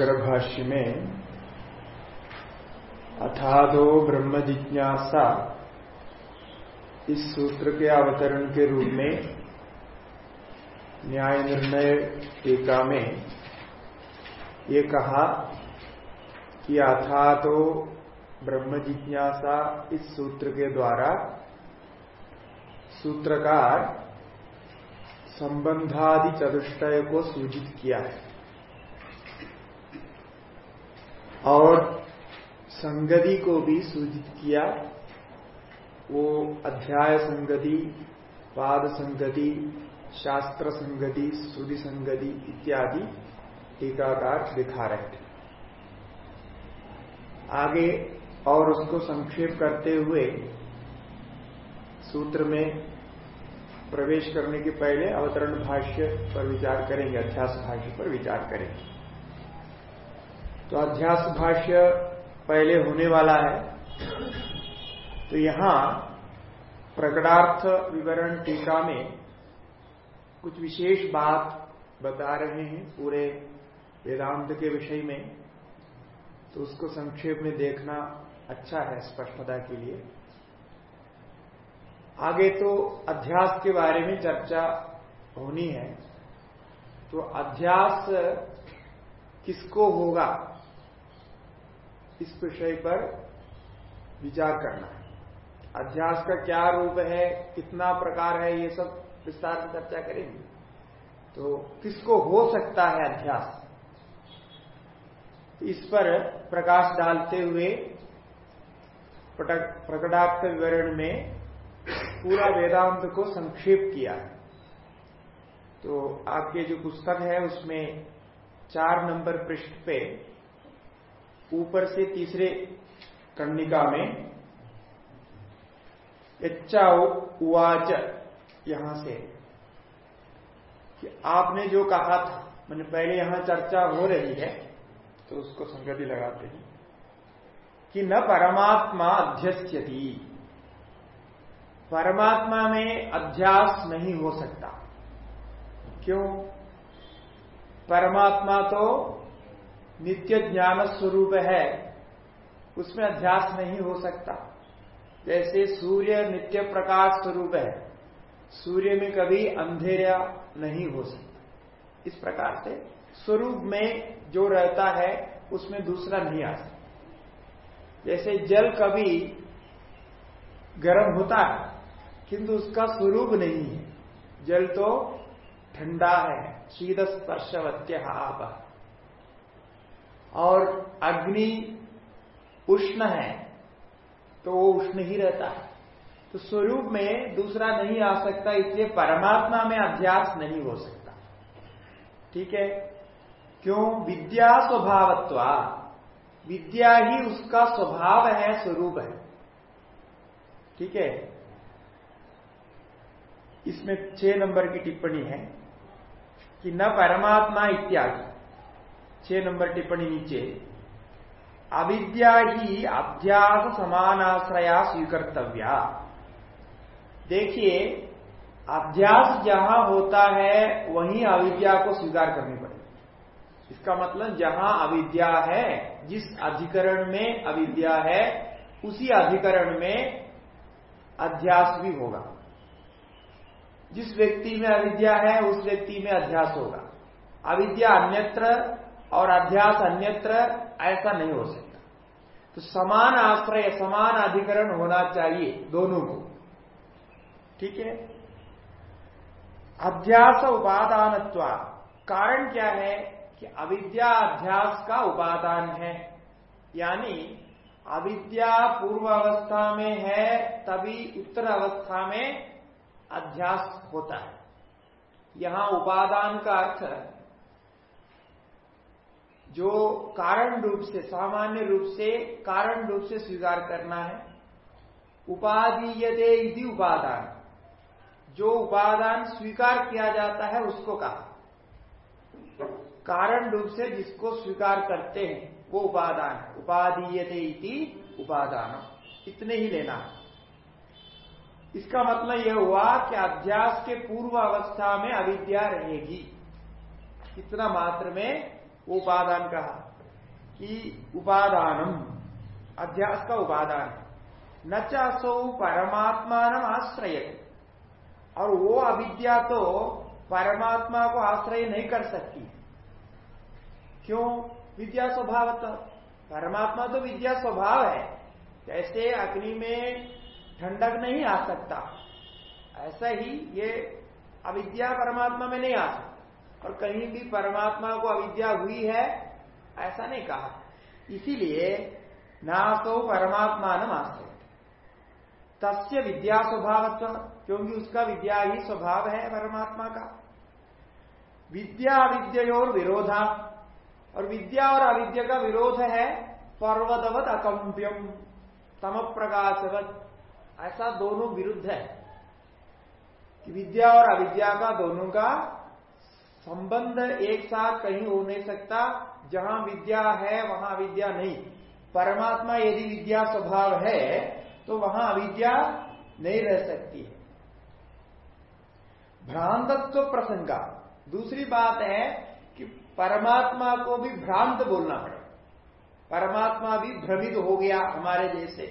शंकर भाष्य में अथादो ब्रह्म जिज्ञासा इस सूत्र के अवतरण के रूप में न्याय निर्णय टीका में ये कहा कि अथा तो ब्रह्म जिज्ञासा इस सूत्र के द्वारा सूत्रकार संबंधादि चतुष्टय को सूचित किया है। और संगति को भी सूचित किया। वो अध्याय संगति, पाद संगति, शास्त्र संगति श्रुति संगति इत्यादि टीकाकार दिखा रहे थे। आगे और उसको संक्षेप करते हुए सूत्र में प्रवेश करने के पहले अवतरण भाष्य पर विचार करेंगे, अध्यास भाष्य पर विचार करेंगे। तो अध्यास भाष्य पहले होने वाला है। तो यहाँ प्रकटार्थ विवरण टीका में कुछ विशेष बात बता रहे हैं पूरे वेदांत के विषय में। तो उसको संक्षेप में देखना अच्छा है स्पष्टता के लिए। आगे तो अध्यास के बारे में चर्चा होनी है। तो अध्यास किसको होगा? इस विषय पर विचार करना है। अध्यास का क्या रूप है, कितना प्रकार है, ये सब विस्तार से चर्चा करेंगे। तो किसको हो सकता है अध्यास? इस पर प्रकाश डालते हुए प्रकटार्थ विवरण में पूरा वेदांत को संक्षेप किया है। तो आपके जो पुस्तक है, उसमें चार नंबर पृष्ठ पे ऊपर से तीसरे कर्णिका में, इच्छाओ उवाच। यहाँ से, कि आपने जो कहा था, मैंने पहले यहाँ चर्चा हो रही है तो उसको संगति लगाते हैं, कि न परमात्मा अध्यस्यति। परमात्मा में अध्यास नहीं हो सकता। क्यों? परमात्मा तो नित्य ज्ञान स्वरूप है, उसमें अध्यास नहीं हो सकता। जैसे सूर्य नित्य प्रकाश स्वरूप है, सूर्य में कभी अंधेरा नहीं हो सकता। इस प्रकार से स्वरूप में जो रहता है, उसमें दूसरा नहीं आ सकता। जैसे जल कभी गर्म होता है, किंतु उसका स्वरूप नहीं है। जल तो ठंडा है शीत स्पर्शवत्य आप और अग्नि उष्ण है तो वो उष्ण ही रहता है। तो स्वरूप में दूसरा नहीं आ सकता, इसलिए परमात्मा में अध्यास नहीं हो सकता। ठीक है? क्यों? विद्या स्वभावत्वा। विद्या ही उसका स्वभाव है, स्वरूप है। ठीक है? इसमें छह नंबर की टिप्पणी है कि न परमात्मा इत्यादि। छह नंबर टिप्पणी नीचे अविद्या ही अध्यास समानाश्रया स्वीकर्तव्या। देखिए अध्यास जहाँ होता है, वहीं अविद्या को स्वीकार करनी पड़ेगी। इसका मतलब जहाँ अविद्या है, जिस अधिकरण में अविद्या है, उसी अधिकरण में अध्यास भी होगा। जिस व्यक्ति में अविद्या है, उस व्यक्ति में अध्यास होगा। अविद्या अन्यत्र और अध्यास अन्यत्र ऐसा नहीं हो सकता। तो समान आश्रय, समान अधिकरण होना चाहिए दोनों को। ठीक है? अध्यास उपादान कारण क्या है कि अविद्या अध्यास का उपादान है। यानी अविद्या पूर्व अवस्था में है, तभी उत्तर अवस्था में अध्यास होता है। यहाँ उपादान का अर्थ जो कारण रूप से, सामान्य रूप से कारण रूप से स्वीकार करना है। उपाधीयते इति उपादान। जो उपादान स्वीकार किया जाता है, उसको कहा। कारण रूप से जिसको स्वीकार करते हैं, वो उपादान उपाधीयते इति उपादान। इतने ही लेना है। इसका मतलब यह हुआ कि अध्यास के पूर्व अवस्था में अविद्या रहेगी। इतना मात्र में वो उपादान कहा कि उपादानम, अध्यास का उपादान। है न चासो परमात्मान आश्रय और वो अविद्या तो परमात्मा को आश्रय नहीं कर सकती। क्यों? विद्या स्वभाव परमात्मा तो विद्या स्वभाव है। जैसे अग्नि में ठंडक नहीं आ सकता, ऐसा ही ये अविद्या परमात्मा में नहीं आ सकता। और कहीं भी परमात्मा को अविद्या हुई है, ऐसा नहीं कहा। इसीलिए ना तो परमात्मा न आश्रय तस्य विद्या स्वभाव क्योंकि उसका विद्या ही स्वभाव है परमात्मा का। विद्या अविद्य और विरोधा। और विद्या और अविद्या का विरोध है पर्वतवत अकम्प्यम तम प्रकाशवत ऐसा दोनों विरुद्ध है। कि विद्या और अविद्या का दोनों का संबंध एक साथ कहीं हो नहीं सकता। जहाँ विद्या है, वहाँ अविद्या नहीं। परमात्मा यदि विद्या स्वभाव है तो वहाँ अविद्या नहीं रह सकती है। भ्रांतत्व प्रसंगा। दूसरी बात है कि परमात्मा को भी भ्रांत बोलना पड़े परमात्मा भी भ्रमित हो गया हमारे जैसे।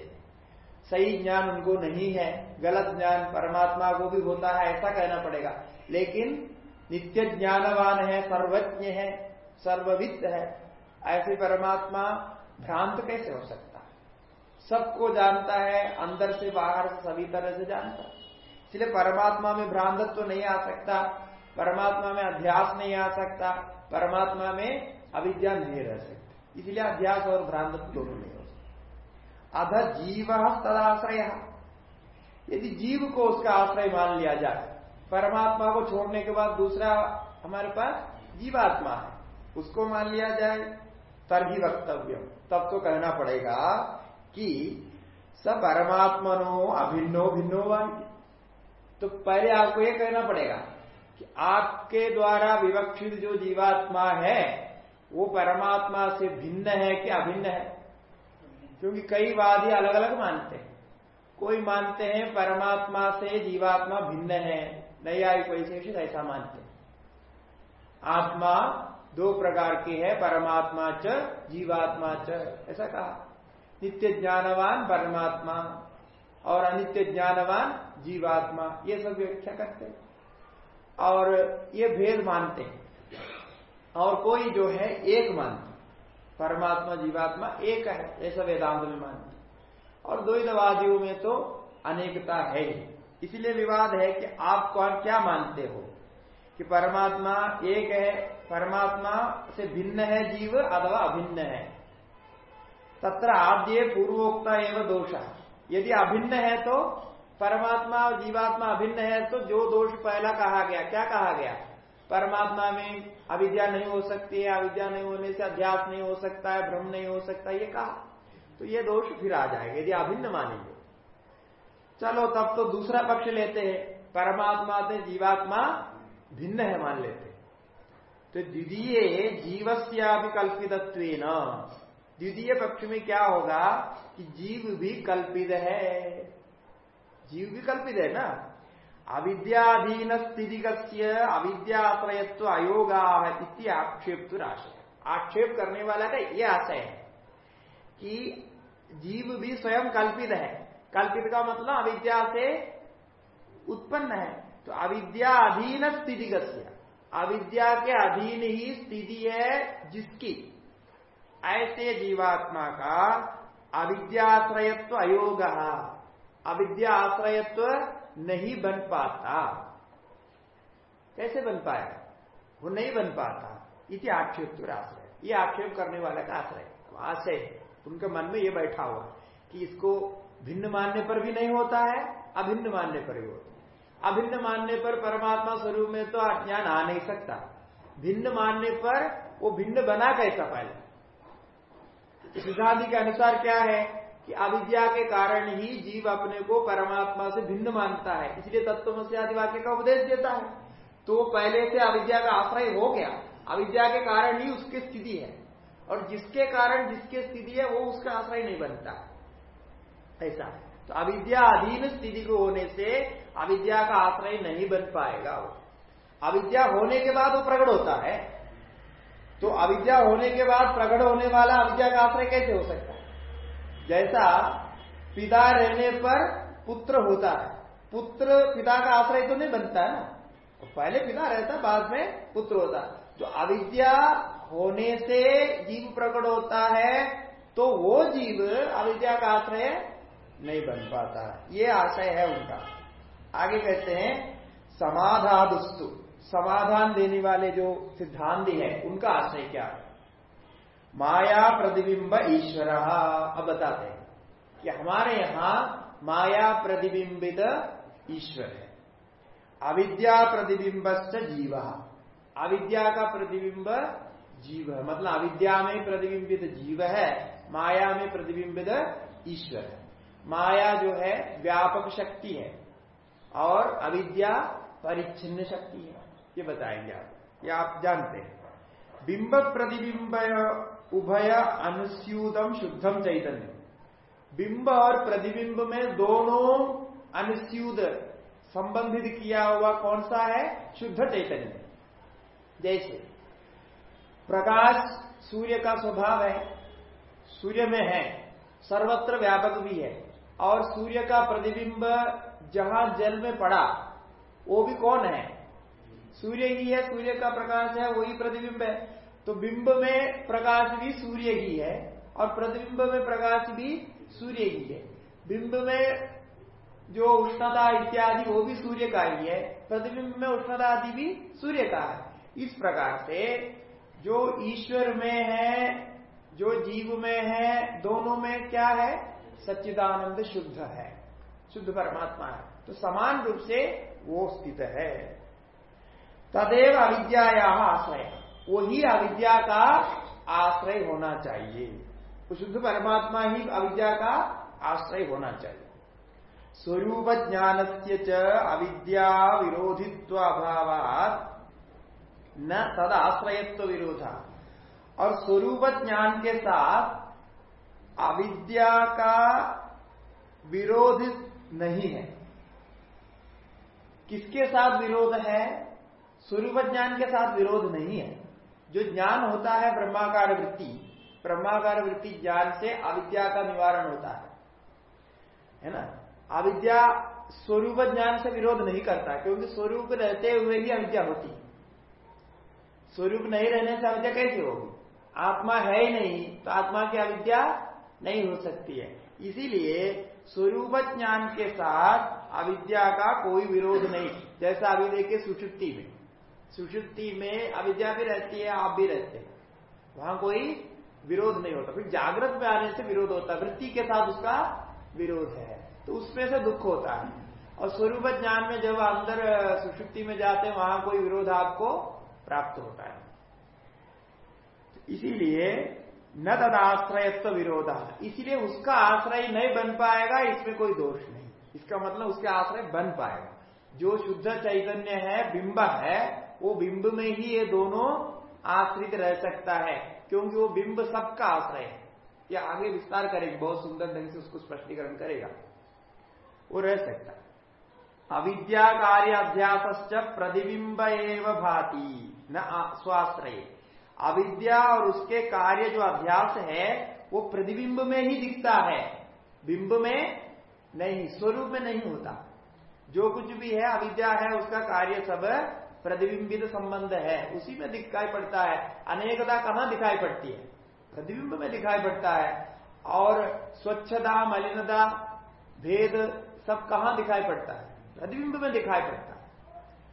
सही ज्ञान उनको नहीं है, गलत ज्ञान परमात्मा को भी होता है, ऐसा कहना पड़ेगा। लेकिन नित्य ज्ञानवान है, सर्वज्ञ है सर्ववित्त है। ऐसे परमात्मा भ्रांत कैसे हो सकता है? सबको जानता है, अंदर से बाहर से सभी तरह से जानता है। इसलिए परमात्मा में भ्रांतत्व तो नहीं आ सकता, परमात्मा में अध्यास नहीं आ सकता, परमात्मा में अविद्या नहीं रह सकती। इसलिए अध्यास और भ्रांतत्व दोनों नहीं हो सकता। अध जीव तदाश्रय। यदि जीव को उसका आश्रय मान लिया जाए परमात्मा को छोड़ने के बाद दूसरा हमारे पास जीवात्मा है। उसको मान लिया जाए तरही वक्तव्य। तब तो कहना पड़ेगा कि सब परमात्मनो अभिन्नो भिन्नो वाई तो पहले आपको यह कहना पड़ेगा कि आपके द्वारा विवक्षित जो जीवात्मा है, वो परमात्मा से भिन्न है कि अभिन्न है? क्योंकि कई वादी अलग अलग मानते हैं। कोई मानते हैं परमात्मा से जीवात्मा भिन्न है नैयायिक वैशेषित ऐसा मानते। आत्मा दो प्रकार की है, परमात्मा च, जीवात्मा च, ऐसा कहा। नित्य ज्ञानवान, परमात्मा, और अनित्य ज्ञानवान, जीवात्मा, ये सब व्याख्या करते हैं। और ये भेद मानते हैं। और कोई जो है, एक मानते परमात्मा, जीवात्मा, एक है, ऐसा वेदांत में मानते और द्वैतवादियों में तो अनेकता है ही। इसलिए विवाद है कि आप कौन क्या मानते हो? कि परमात्मा एक है, परमात्मा से भिन्न है जीव अथवा अभिन्न है। तत्र आद्य पूर्वोक्ता एवं दोष। यदि अभिन्न है तो परमात्मा और जीवात्मा अभिन्न है तो जो दोष पहला कहा गया, क्या कहा गया? परमात्मा में अविद्या नहीं हो सकती है, अविद्या नहीं होने से अध्यास नहीं हो सकता है, भ्रम नहीं हो सकता, ये कहा। तो ये दोष फिर आ जाएगा, यदि अभिन्न मानेंगे। चलो, तब तो दूसरा पक्ष लेते हैं। परमात्मा से जीवात्मा भिन्न है मान लेते तो द्वितीय कल्पित द्वितीय पक्ष में क्या होगा कि जीव भी कल्पित है। जीव भी कल्पित है ना? अविद्याधीन स्थिति अविद्याश्रयत्व अयोगा आक्षेप तो राशि। आक्षेप करने वाला का ये आशय है कि जीव भी स्वयं कल्पित है। कल्पित का मतलब अविद्या से उत्पन्न है। तो अविद्या अधीन स्थिति अविद्या के अधीन ही स्थिति है जिसकी। ऐसे जीवात्मा का अविद्याश्रयत्व अयोग। अविद्या आश्रयत्व नहीं बन पाता। कैसे बन पाया? वो नहीं बन पाता। इति आक्षेप आश्रय ये आक्षेप करने वाला का आश्रय। आशय उनके मन में ये बैठा हुआ कि इसको भिन्न मानने पर भी नहीं होता है, अभिन्न मानने पर भी होता है। अभिन्न मानने पर परमात्मा स्वरूप में तो अज्ञान आ नहीं सकता। भिन्न मानने पर वो भिन्न बना कैसा पहले सिद्धांत के अनुसार क्या है कि अविद्या के कारण ही जीव अपने को परमात्मा से भिन्न मानता है। इसलिए तत्व से आदि वाक्य का उपदेश देता है। तो पहले से अविद्या का आश्रय हो गया। अविद्या के कारण ही उसकी स्थिति है। और जिसके कारण जिसकी स्थिति है, वो उसका आश्रय नहीं बनता। ऐसा तो अविद्या अधीन स्थिति को होने से अविद्या का आश्रय नहीं बन पाएगा वो। अविद्या होने के बाद वो प्रकट होता है। तो अविद्या होने के बाद प्रकट होने वाला अविद्या का आश्रय कैसे हो सकता है? जैसा पिता रहने पर पुत्र होता है, पुत्र पिता का आश्रय तो नहीं बनता है ना? तो पहले पिता रहता, बाद में पुत्र होता। तो अविद्या होने से जीव प्रकट होता है तो वो जीव अविद्या का आश्रय नहीं बन पाता। ये आशय है उनका। आगे कहते हैं, समाधादुस्तु। समाधान देने वाले जो सिद्धांत है, उनका आशय क्या है? माया प्रतिबिंब ईश्वर। अब बताते हैं कि हमारे यहाँ माया प्रतिबिंबित ईश्वर है। अविद्या प्रतिबिंब से जीव। अविद्या का प्रतिबिंब जीव है। मतलब अविद्या में प्रतिबिंबित जीव है, माया में प्रतिबिंबित ईश्वर है। माया जो है व्यापक शक्ति है और अविद्या परिच्छिन्न शक्ति है। ये बताएँगे आप। ये आप जानते हैं। बिंब प्रतिबिंब उभय अनुस्यूतम शुद्धम चैतन्य। बिंब और प्रतिबिंब में दोनों अनुस्यूत संबंधित किया हुआ कौन सा है? शुद्ध चैतन्य। जैसे प्रकाश सूर्य का स्वभाव है, सूर्य में है, सर्वत्र व्यापक भी है। और सूर्य का प्रतिबिंब जहाँ जल में पड़ा, वो भी कौन है? सूर्य ही है, सूर्य का प्रकाश है, वही प्रतिबिंब है। तो बिंब में प्रकाश भी सूर्य ही है और प्रतिबिंब में प्रकाश भी सूर्य ही है। बिंब में जो उष्णता इत्यादि, वो भी सूर्य का ही है। प्रतिबिंब में उष्णता आदि भी सूर्य का है। इस प्रकार से जो ईश्वर में है, जो जीव में है, दोनों में क्या है? सच्चिदानंद शुद्ध है, शुद्ध परमात्मा है। तो समान रूप से वो स्थित है। तदेव अविद्या आश्रय। वही अविद्या का आश्रय होना चाहिए। शुद्ध परमात्मा ही अविद्या का आश्रय होना चाहिए। स्वरूप ज्ञान से अविद्या विरोधित्व अभाव न तद आश्रयत्व विरोधा और स्वरूप ज्ञान के साथ अविद्या का विरोध नहीं है। किसके साथ विरोध है? स्वरूप ज्ञान के साथ विरोध नहीं है। जो ज्ञान होता है ब्रह्माकार वृत्ति ब्रह्माकार वृत्ति ज्ञान से अविद्या का निवारण होता है। है ना? अविद्या स्वरूप ज्ञान से विरोध नहीं करता, क्योंकि स्वरूप रहते हुए ही अविद्या होती है। स्वरूप नहीं रहने से अविद्या कैसे होगी? आत्मा है ही नहीं तो आत्मा की अविद्या नहीं हो सकती है। इसीलिए स्वरूप ज्ञान के साथ अविद्या का कोई विरोध नहीं। जैसा अभी देखिए सुषुप्ति में। सुषुप्ति में अविद्या भी रहती है, आप भी रहते हैं। वहाँ कोई विरोध नहीं होता। फिर जागृत में आने से विरोध होता है। वृत्ति के साथ उसका विरोध है। तो उसमें से दुख होता है। और स्वरूप ज्ञान में जब अंदर सुषुप्ति में जाते हैं, वहाँ कोई विरोध आपको प्राप्त होता है। तो इसीलिए न तदाश्रयत्व विरोध। इसीलिए उसका आश्रय नहीं बन पाएगा, इसमें कोई दोष नहीं। इसका मतलब उसके आश्रय बन पाएगा। जो शुद्ध चैतन्य है, बिंब है, वो बिंब में ही ये दोनों आश्रित रह सकता है, क्योंकि वो बिंब सबका आश्रय है। ये आगे विस्तार करेगा, बहुत सुंदर ढंग से उसको स्पष्टीकरण करेगा। वो रह सकता है। अविद्या कार्य अध्यास प्रतिबिंब एवं भाती, न स्वाश्रय। अविद्या और उसके कार्य जो अभ्यास है, वो प्रतिबिंब में ही दिखता है। बिंब में नहीं, स्वरूप में नहीं होता। जो कुछ भी है, अविद्या है, उसका कार्य सब प्रतिबिंबित संबंध है। उसी में दिखाई पड़ता है। अनेकता कहाँ दिखाई पड़ती है? प्रतिबिंब में दिखाई पड़ता है। और स्वच्छता, मलिनता, भेद सब कहाँ दिखाई पड़ता है? प्रतिबिंब में दिखाई पड़ता है।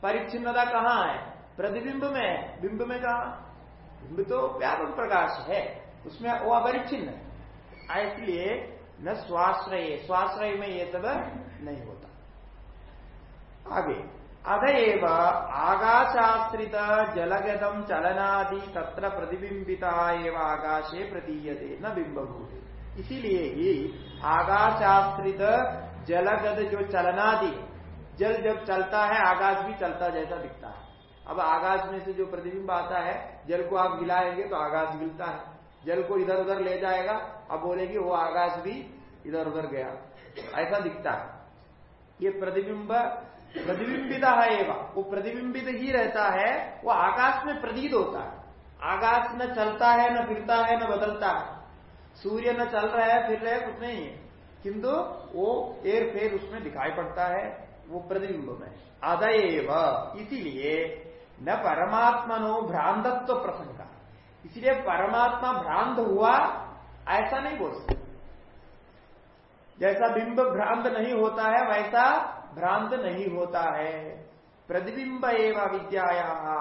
परिच्छिन्नता कहाँ है? प्रतिबिंब में बिंब में कहा? तो व्यापक प्रकाश है, उसमें वो अपरिच्छिन्न है। इसलिए न स्वाश्रय स्वाश्रय में ये सब नहीं होता। आगे, अतएव आकाशाश्रित जलगतम चलनादि तत्र प्रतिबिंबिता एवं आकाशे प्रतीयते, न बिंबभूत। इसीलिए ही आकाशाश्रित जलगत जो चलनादि जल जब चलता है, आकाश भी चलता जैसा दिखता है। अब आकाश में से जो प्रतिबिंब आता है, जल को आप गिलाएँगे तो आकाश गिलता है। जल को इधर उधर ले जाएगा, अब बोलेगी वो आकाश भी इधर उधर गया। ऐसा दिखता है। ये प्रतिबिंब, प्रतिबिंबित है एवं। वो प्रतिबिंबित ही रहता है, वो आकाश में प्रतीत होता है। आकाश न चलता है, न फिरता है, न बदलता है। सूर्य न चल रहा है, फिर रहे कुछ नहीं है। किंतु वो एर फेर उसमें दिखाई पड़ता है, वो प्रतिबिंब में। अदयव इसीलिए न परमात्मनो भ्रांतत्व प्रसंग। इसलिए परमात्मा भ्रांत हुआ, ऐसा नहीं बोल सकते। जैसा बिंब भ्रांत नहीं होता है, वैसा भ्रांत नहीं होता है। प्रतिबिंब एवं विद्या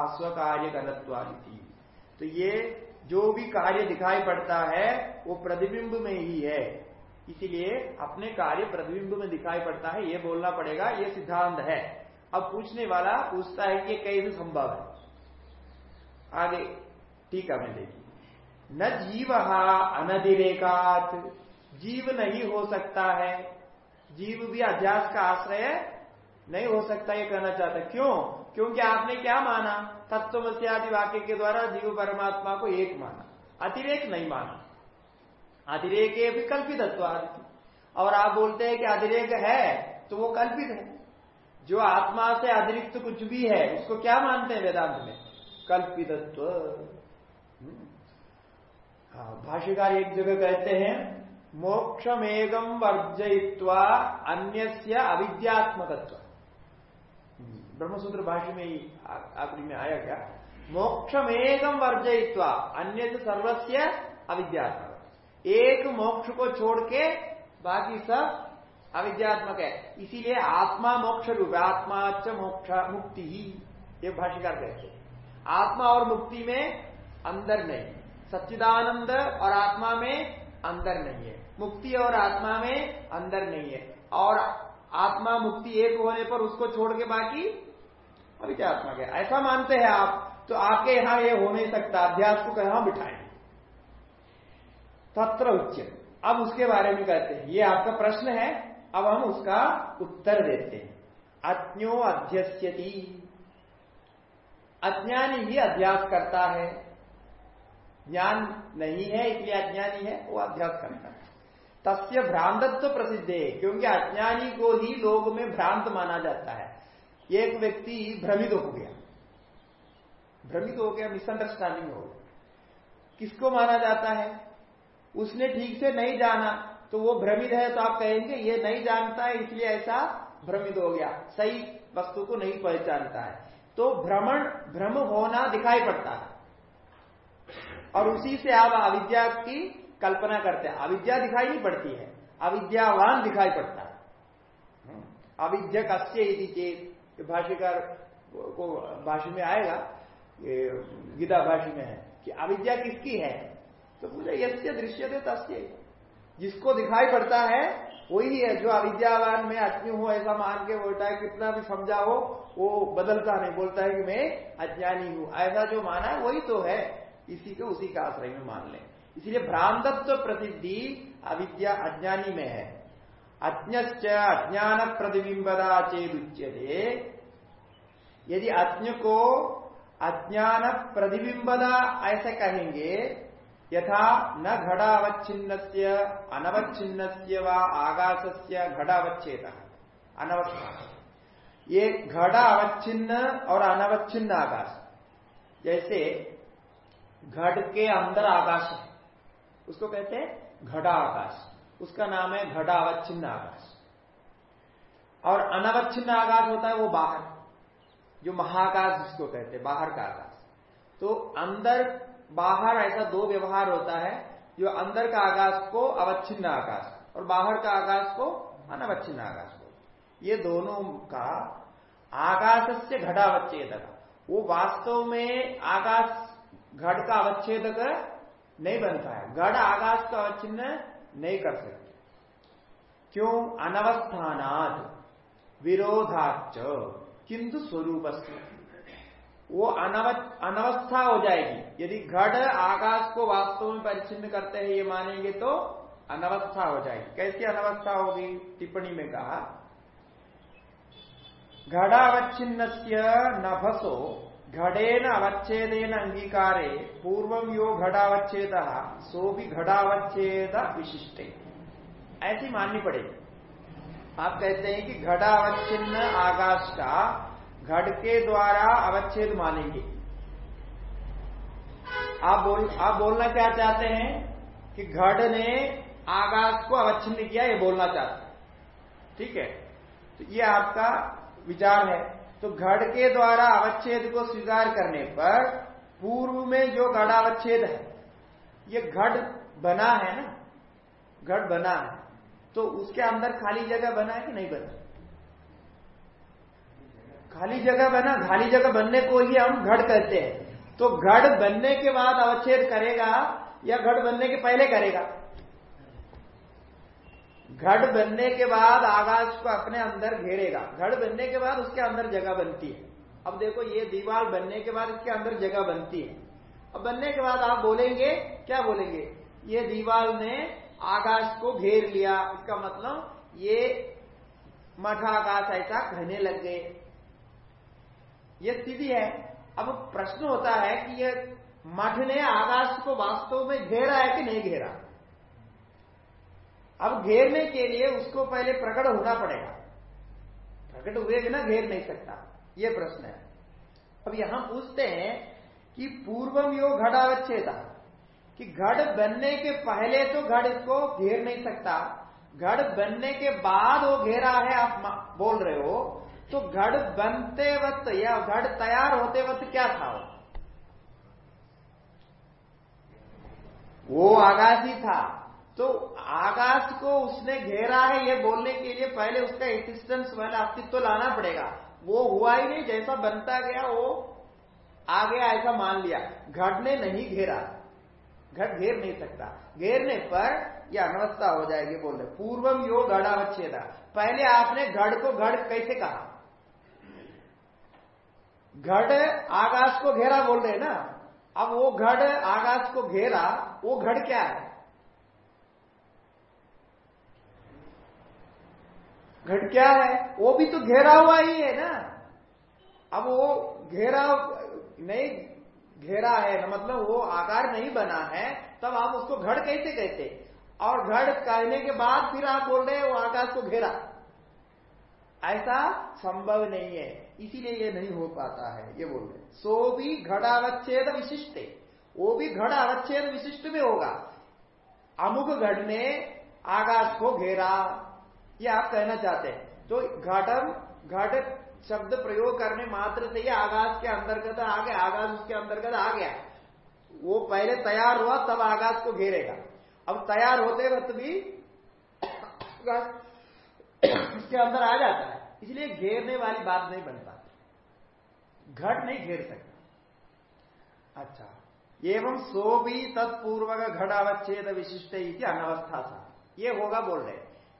स्वकार्य गलत्वादी तो ये जो भी कार्य दिखाई पड़ता है, वो प्रतिबिंब में ही है। इसीलिए अपने कार्य प्रतिबिंब में दिखाई पड़ता है, ये बोलना पड़ेगा, ये सिद्धांत है। अब पूछने वाला पूछता है कि कैसे संभव है। आगे ठीक है मैं देखिए। न जीव अनधिरेकात। जीव नहीं हो सकता है। जीव भी अध्यास का आश्रय नहीं हो सकता ये कहना चाहता क्यों? क्योंकि आपने क्या माना? तत्व आदि वाक्य के द्वारा जीव परमात्मा को एक माना। अतिरेक नहीं माना। अतिरेक भी कल्पित और आप बोलते हैं कि अतिरेक है तो वो कल्पित है। जो आत्मा से अतिरिक्त कुछ भी है, उसको क्या मानते हैं वेदांत में कल्पितत्व हम्म। हाँ भाष्यकार एक जगह कहते हैं मोक्षमेगम वर्जयित्वा अन्य अविद्यात्मकत्व हम्म। ब्रह्मसूत्र भाष्य में ही आखिरी में आया क्या मोक्षमेगम वर्जयित्वा अन्य सर्वस्व अविद्यात्मक एक मोक्ष को छोड़ के बाकी सब अविद्यात्मक है। इसीलिए आत्मा मोक्ष रूप है आत्मा च मोक्ष मुक्ति ही, ये भाष्यकार कहते आत्मा और मुक्ति में अंदर नहीं, सच्चिदानंद और आत्मा में अंदर नहीं है। मुक्ति और आत्मा में अंदर नहीं है। और आत्मा मुक्ति एक होने पर उसको छोड़ के बाकी अविद्यात्मक है। ऐसा मानते हैं आप तो आपके यहाँ ये हो नहीं सकता। अध्यास को कहा बिठाएँगे तत्र उच्च अब उसके बारे में कहते हैं। ये आपका प्रश्न है अब हम उसका उत्तर देते हैं। अज्ञो अध्यस्यति। अज्ञानी ही अध्यास करता है। ज्ञान नहीं है, इसलिए अज्ञानी है, वो अध्यास करता है। तस्य भ्रांतत्व प्रसिद्ध है क्योंकि अज्ञानी को ही लोग में भ्रांत माना जाता है। एक व्यक्ति भ्रमित हो गया। भ्रमित हो गया मिसअंडरस्टैंडिंग हो गया। किसको माना जाता है? उसने ठीक से नहीं जाना। तो वो भ्रमित है तो आप कहेंगे, ये नहीं जानता है, इसलिए ऐसा भ्रमित हो गया। सही वस्तु को नहीं पहचानता है। तो भ्रमण, भ्रम होना दिखाई पड़ता है। और उसी से आप अविद्या की कल्पना करते हैं। अविद्या दिखाई नहीं पड़ती है, अविद्यावान दिखाई पड़ता है। अविद्या कस्य यदि चेत। भाष्यकार को भाष्य में आएगा गीता भाष्य में है कि अविद्या किसकी है? तो बोले यस्य दृश्य थे तस्य। जिसको दिखाई पड़ता है, वही है जो अविद्यावान में अज्ञ हूँ, ऐसा मान के बोलता है, कितना भी समझा हो, वो बदलता नहीं, बोलता है कि मैं अज्ञानी हूँ। ऐसा जो माना है, वही तो है। इसी को उसी का आश्रय में मान ले। इसलिए भ्रांतत्व प्रसिद्धि अविद्या अज्ञानी में है। अज्ञश्च अज्ञान प्रतिबिंबदा चेदुच्यते। यदि अज्ञ को अज्ञान प्रतिबिंबदा ऐसे कहेंगे यथा न घटावच्छिन्न अनवच्छिन्न व आकाश से घटावच्छेद अनवस्था। ये घड़ा अवच्छिन्न और अनवच्छिन्न आकाश जैसे घट के अंदर आकाश है, उसको कहते हैं घड़ा आकाश उसका नाम है घड़ा अवच्छिन्न आकाश और अनवच्छिन्न आकाश होता है वो बाहर, जो महाकाश जिसको कहते हैं, बाहर का आकाश तो अंदर बाहर ऐसा दो व्यवहार होता है, जो अंदर का आकाश को अवच्छिन्न आकाश और बाहर का आकाश को अनवच्छिन्न आकाश को ये दोनों का आकाश से घटावच्छेदक। वो वास्तव में आकाश घट का अवच्छेदक नहीं बनता है घट आकाश का अवच्छिन्न नहीं कर सकते। क्यों? अनवस्थानाद विरोधाच किंतु स्वरूप वो अनवस्था हो जाएगी। यदि घट आकाश को वास्तव में परिचिन्न करते हैं, ये मानेंगे तो अनवस्था हो जाएगी। कैसी अनवस्था होगी? टिप्पणी में कहा घड़ावच्छिन्न नभसो, घड़ेन अवच्छेदेन अंगीकारे, पूर्व यो घटावच्छेद सो भी घटावच्छेद विशिष्टे। ऐसी माननी पड़ेगी। आप कहते हैं कि घड़ावच्छिन्न आकाश का घट के द्वारा अवच्छेद मानेंगे। आप बोल, आप बोलना क्या चाहते हैं कि घट ने आकाश को अवच्छिन्न किया, ये बोलना चाहते हैं। ठीक है? तो ये आपका विचार है। तो घट के द्वारा अवच्छेद को स्वीकार करने पर पूर्व में जो घटावच्छेद है, ये घट बना है ना? घट बना है। तो उसके अंदर खाली जगह बना है कि नहीं बना? खाली जगह बना, खाली जगह बनने को ही हम घट कहते हैं। तो घट बनने के बाद अवच्छेद करेगा या घट बनने के पहले करेगा? घट बनने के बाद आकाश को अपने अंदर घेरेगा। घट बनने के बाद उसके अंदर जगह बनती है। अब देखो, ये दीवार बनने के बाद इसके अंदर जगह बनती है। अब बनने के बाद आप बोलेंगे, क्या बोलेंगे? ये दीवार ने आकाश को घेर लिया। इसका मतलब ये मठाकाश ऐसा कहने लग गए। ये स्थिति है। अब प्रश्न होता है कि ये मठ ने आकाश को वास्तव में घेरा है कि नहीं घेरा? अब घेरने के लिए उसको पहले प्रकट होना पड़ेगा। प्रकट हुए बिना घेर नहीं सकता। ये प्रश्न है। अब यहाँ पूछते हैं कि पूर्वम यो योग घटावच्छेदा कि घड़ बनने के पहले तो घड़ इसको घेर नहीं सकता। घड़ बनने के बाद वो घेरा है, आप बोल रहे हो। तो घड़ बनते वक्त या घड़ तैयार होते वक्त क्या था वो? वो आकाश ही था। तो आकाश को उसने घेरा है ये बोलने के लिए पहले उसका एक्सिस्टेंस वाला अस्तित्व तो लाना पड़ेगा। वो हुआ ही नहीं, जैसा बनता गया वो आ गया ऐसा मान लिया। घट ने नहीं घेरा। घट घेर नहीं सकता। घेरने पर यह अनवस्था हो जाएगी बोल रहे पूर्वम यो गढ़ावच्छेदा। पहले आपने घड़ को घड़ कैसे कहा? घड़ आकाश को घेरा बोल रहे ना? अब वो घड़ आकाश को घेरा, वो घड़ क्या है? घट क्या है? वो भी तो घेरा हुआ ही है ना? अब वो घेरा, नहीं, घेरा है ना मतलब वो आकार नहीं बना है, तब आप उसको घड़ कैसे कहते? और घड़ कहने के बाद फिर आप बोल रहे हैं वो आकाश को घेरा। ऐसा संभव नहीं है। इसीलिए ये नहीं हो पाता है, ये बोल रहे सो भी घड़ अवच्छेद विशिष्ट। वो भी घड़ अवच्छेद विशिष्ट में होगा। अमुक घड़ ने आकाश को घेरा। ये आप कहना चाहते हैं। तो घटम, घट शब्द प्रयोग करने मात्र से ही आगाज़ के अंतर्गत आ गया आगाज़ उसके अंतर्गत आ गया। वो पहले तैयार हुआ, तब आगाज़ को घेरेगा। अब तैयार होते वक्त भी उसके अंदर आ जाता है। इसलिए घेरने वाली बात नहीं बन पाती। घट नहीं घेर सकता। अच्छा एवं सो भी तत्पूर्वक घटावच्छेद विशिष्ट अनवस्था था। ये होगा बोल रहे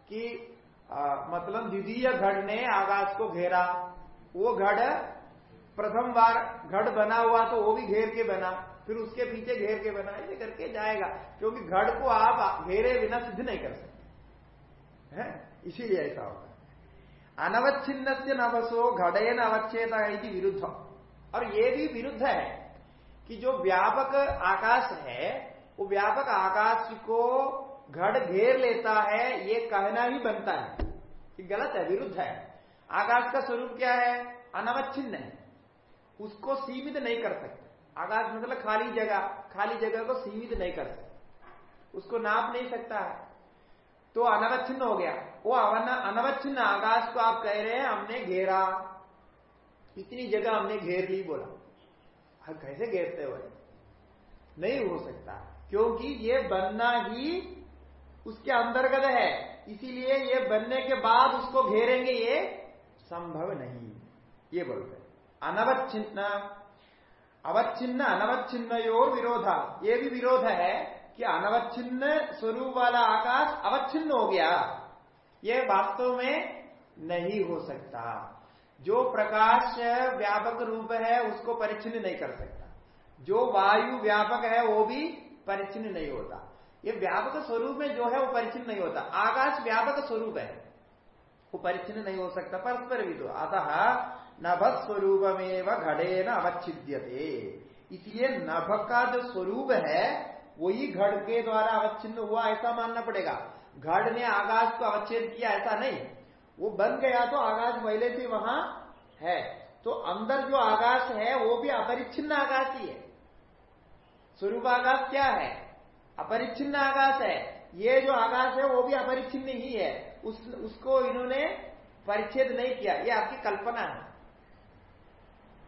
कि आ, मतलब द्वितीय घट ने आकाश को घेरा। वो घड़ प्रथम बार घड़ बना हुआ तो वो भी घेर के बना फिर उसके पीछे घेर के बना ऐसे करके जाएगा। क्योंकि घड़ को आप घेरे बिना सिद्ध नहीं कर सकते। है? इसीलिए ऐसा होगा अनवच्छिन्न से नवसो घड़ेन अवच्छेद विरुद्ध और ये भी विरुद्ध है कि जो व्यापक आकाश है, वो व्यापक आकाश को घड़ घेर लेता है, ये कहना ही बनता है कि गलत है, विरुद्ध है। आकाश का स्वरूप क्या है? अनवच्छिन्न है। उसको सीमित नहीं कर सकते। आकाश मतलब खाली जगह खाली जगह को सीमित नहीं कर सकते। उसको नाप नहीं सकता है। तो अनवच्छिन्न हो गया। वो अनवच्छिन्न आकाश को आप कह रहे हैं हमने घेरा। इतनी जगह हमने घेर ली बोला। हाँ, कैसे घेरते हुए नहीं हो सकता क्योंकि ये बनना ही उसके अंतर्गत है। इसीलिए ये बनने के बाद उसको घेरेंगे ये संभव नहीं। ये बोलते अनवच्छिन्न अवच्छिन्न अनवच्छिन्न यो विरोधा। ये भी विरोध है कि अनवच्छिन्न स्वरूप वाला आकाश अवच्छिन्न हो गया। ये वास्तव में नहीं हो सकता। जो प्रकाश व्यापक रूप है, उसको परिचिन नहीं कर सकता। जो वायु व्यापक है, वो भी परिचिन नहीं होता। ये व्यापक स्वरूप में जो है, वो परिचिन नहीं होता। आकाश व्यापक स्वरूप है। वो परिचिन नहीं हो सकता, परस्पर भी तो। अतः नभ स्वरूपमेव घड़े न अवच्छिद्यते। इसलिए नभ का जो स्वरूप है, वही घड़ के द्वारा अवच्छिन्न हुआ, ऐसा मानना पड़ेगा। घड़ ने आकाश को अवच्छेद किया ऐसा नहीं। वो बन गया तो आकाश पहले से वहाँ है। तो अंदर जो आकाश है वो भी अपरिच्छिन्न आकाश ही है। स्वरूप आकाश क्या है? अपरिच्छिन्न आकाश है। ये जो आकाश है वो भी अपरिच्छिन्न ही है। उस, उसको इन्होंने परिच्छेद नहीं किया। ये आपकी कल्पना है।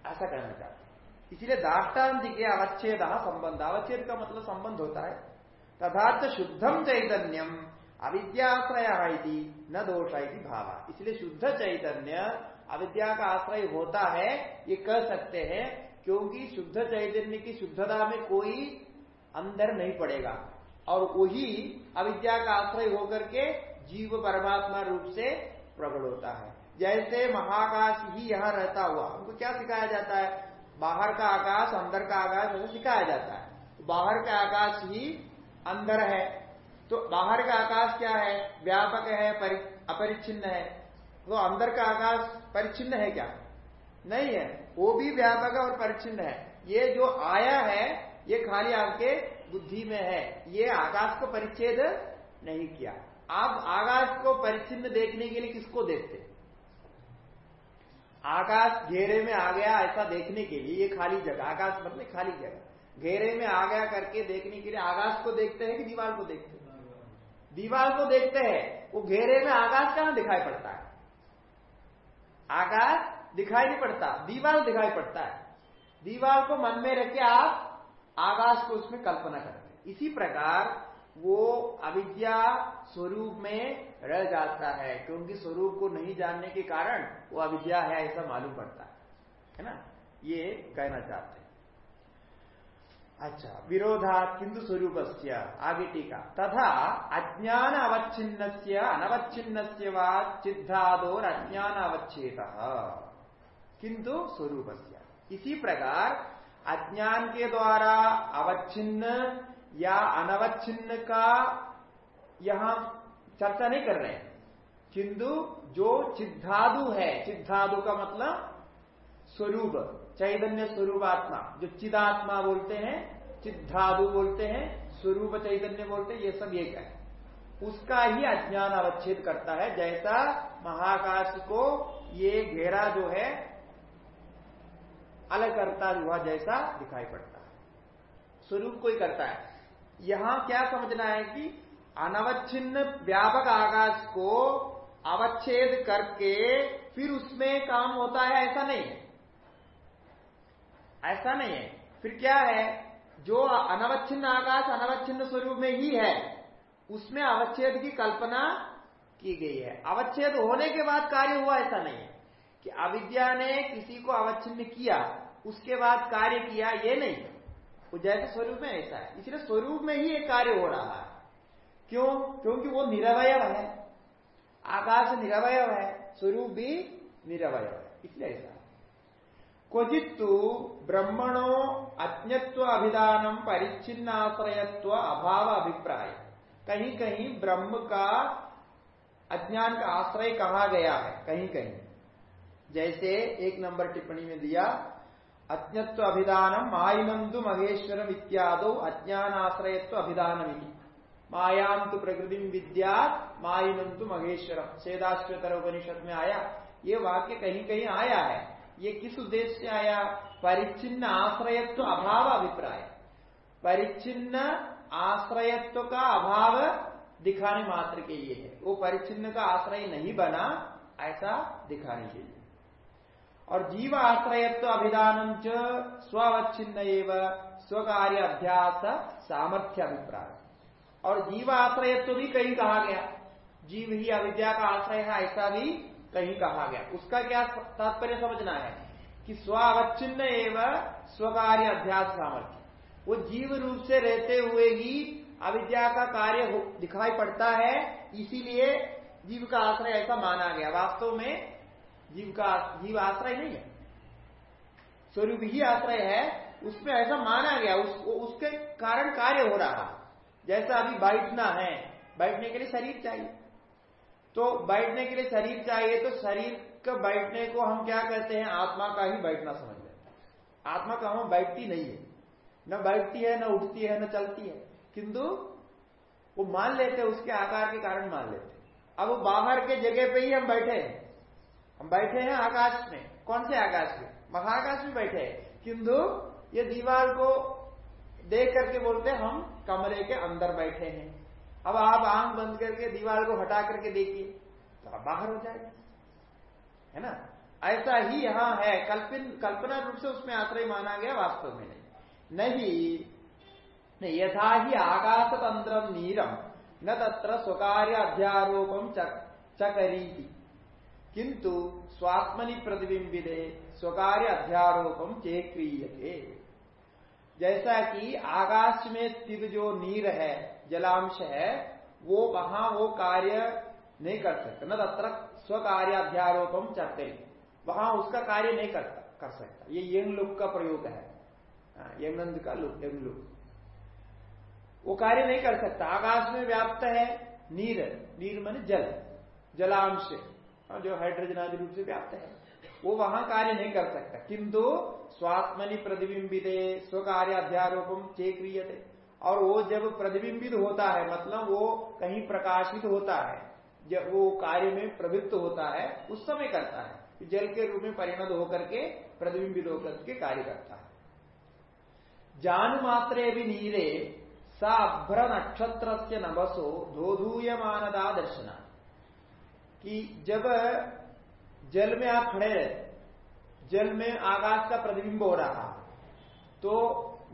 ऐसा कहना चाहते इसलिए दाष्टान्तिक अवच्छेद संबंध। अवच्छेद का मतलब संबंध होता है। तथा शुद्धम चैतन्यम। अविद्याश्रय न दोष भाव। इसलिए शुद्ध चैतन्य अविद्या का आश्रय होता है, ये कह सकते हैं, क्योंकि शुद्ध चैतन्य की शुद्धता में कोई अंदर नहीं पड़ेगा। और वही अविद्या का आश्रय होकर के जीव परमात्मा रूप से प्रकट होता है। जैसे महाकाश ही यहाँ रहता हुआ हमको क्या सिखाया जाता है? बाहर का आकाश, अंदर का आकाश सिखाया जाता है। बाहर का आकाश ही अंदर है। तो बाहर का आकाश क्या है? व्यापक है अपरिच्छिन्न है। तो अंदर का आकाश परिच्छिन्न है क्या? नहीं है। वो भी व्यापक और परिच्छिन्न है। ये जो आया है, ये खाली आपके बुद्धि में है। ये आकाश को परिच्छेद नहीं किया। आप आकाश को परिच्छिन्न देखने के लिए किसको देखते? आकाश घेरे में आ गया ऐसा देखने के लिए। ये खाली जगह, आकाश मतलब खाली जगह। घेरे में आ गया करके देखने के लिए आकाश को देखते हैं कि दीवार को देखते दीवार को देखते हैं, वो घेरे में आकाश कहाँ दिखाई पड़ता है? आकाश दिखाई नहीं पड़ता, दीवार दिखाई पड़ता है। दीवार को मन में रख आप आकाश को उसमें कल्पना करते इसी प्रकार वो अविद्या स्वरूप में रह जाता है, क्योंकि स्वरूप को नहीं जानने के कारण वो अविद्या है, ऐसा मालूम पड़ता है। है ना? ये कहना चाहते हैं। अच्छा विरोधा किंतु स्वरूप आगे टीका। तथा अज्ञान अवच्छिन्न अनवच्छिन्न चिद्धादोर अज्ञान अवच्छेद किंतु स्वरूप इसी प्रकार, अज्ञान के द्वारा अवच्छिन्न या अनवच्छिन्न का यहाँ चर्चा नहीं कर रहे हैं। किंतु जो चिद्धादु है, चिद्धादु का मतलब स्वरूप। चैतन्य स्वरूप आत्मा जो चिदात्मा बोलते हैं चिद्धादु बोलते हैं, स्वरूप चैतन्य बोलते हैं, ये सब एक है। उसका ही अज्ञान अवच्छेद करता है, जैसा महाकाश को ये घेरा जो है, अलग करता हुआ जैसा दिखाई पड़ता है। स्वरूप कोई करता है। यहाँ क्या समझना है कि अनवच्छिन्न व्यापक आकाश को अवच्छेद करके फिर उसमें काम होता है, ऐसा नहीं है। ऐसा नहीं है। फिर क्या है? जो अनवच्छिन्न आकाश, अनवच्छिन्न स्वरूप में ही है, उसमें अवच्छेद की कल्पना की गई है। अवच्छेद होने के बाद कार्य हुआ ऐसा नहीं है कि अविद्या ने किसी को अवच्छिन्न किया, उसके बाद कार्य किया, ये नहीं। वो जैसे स्वरूप में ऐसा है। इसलिए स्वरूप में ही एक कार्य हो रहा है। क्यों? क्योंकि वो निरवय है। आकाश निरवय है, स्वरूप भी निरवय है। इसलिए ऐसा क्वचित्तु ब्रह्मणो अज्ञत्व अभिधानम परिच्छिन्नाश्रयत्व अभाव अभिप्राय कहीं कहीं ब्रह्म का अज्ञान का आश्रय कहा गया है कहीं कहीं जैसे एक नंबर टिप्पणी में दिया अज्ञत्व अभिधानम माइनंदु महेश्वरम इत्यादो अज्ञानाश्रयत्व अभिधानमी मायाम तो प्रकृति विद्या माइनंतु महेश्वरम। सेदाश्वेतर उपनिषद में आया। ये वाक्य कहीं कहीं आया है। ये किस उद्देश्य से आया परिच्छिन्न आश्रयत्व अभाव अभिप्राय। परिच्छिन्न आश्रयत्व का अभाव दिखाने मात्र के लिए है। वो परिच्छिन्न का आश्रय नहीं बना, ऐसा दिखाने के लिए। और जीव आश्रयत्व अभिधान स्वच्छिन्न स्वकार्य अभ्यास सामर्थ्य अभिप्राय। और जीव आश्रयत्व भी कहीं कहा गया। जीव ही अविद्या का आश्रय है, ऐसा भी कहीं कहा गया। उसका क्या तात्पर्य समझना है कि स्वावच्छिन्न एवं स्वकार्य अभ्यास सामर्थ्य। वो जीव रूप से रहते हुए ही अविद्या का कार्य दिखाई पड़ता है इसीलिए जीव का आश्रय ऐसा माना गया। वास्तव में जीव का जीव आश्रय नहीं है। स्वरूप ही आश्रय है। उसमें ऐसा माना गया। उस, उसके कारण कार्य हो रहा। जैसा अभी बैठना है। बैठने के लिए शरीर चाहिए। तो बैठने के लिए शरीर चाहिए तो शरीर का बैठने को हम क्या कहते हैं? आत्मा का ही बैठना समझ लेते हैं आत्मा का हम बैठती नहीं है। न बैठती है, न उठती है, न चलती है। किंतु वो मान लेते हैं, उसके आकार के कारण मान लेते अब वो बाहर के जगह पे ही हम बैठे हैं। हम बैठे हैं आकाश में। कौन से आकाश में? महाकाश में बैठे हैं। किंतु ये दीवार को देख करके बोलते हम कमरे के अंदर बैठे हैं। अब आप आँख बंद करके दीवार को हटा करके देखिए तो आप बाहर हो जाएगा। है ना? ऐसा ही यहाँ है कल्पिन कल्पना रूप से उसमें आश्रय माना गया वास्तव में नहीं। नहीं यथा ही आकाश तंत्र नीरम न तत्र स्वकार्य अध्यारोपम चकरी किंतु स्वात्मनि प्रतिबिंबिदे स्वकार्य अध्यारोपम चेक्रिय जैसा कि आकाश में स्थित जो नीर है जलांश है वो वहाँ वो कार्य नहीं कर सकता। न तत्र स्वकार्य अध्यारोपम चकरी वहाँ उसका कार्य नहीं कर, कर सकता। ये यंग लुक का प्रयोग है। हाँ, यंगनंद का लुक यंग लुक वो कार्य नहीं कर सकता। आकाश में व्याप्त है नीर। नीर मन जल। जलांश। जो हाइड्रोजन आदि रूप से व्याप्त है। वो वहाँ कार्य नहीं कर सकता। किंतु स्वात्मनि प्रतिबिंबित स्व कार्य अध्यारोपम चेक्रिय और वो जब प्रतिबिंबित होता है मतलब वो कहीं प्रकाशित होता है, जब वो कार्य में प्रवृत्त होता है, उस समय करता है जल के रूप में परिणत होकर के प्रतिबिंबित होकर के कार्य करता है। जान मात्रे भी नीरे, सा अभ्र नक्षत्र से नभसो धोधूयमानदा दर्शना। कि जब जल में आप खड़े जल में आकाश का प्रतिबिंब हो रहा तो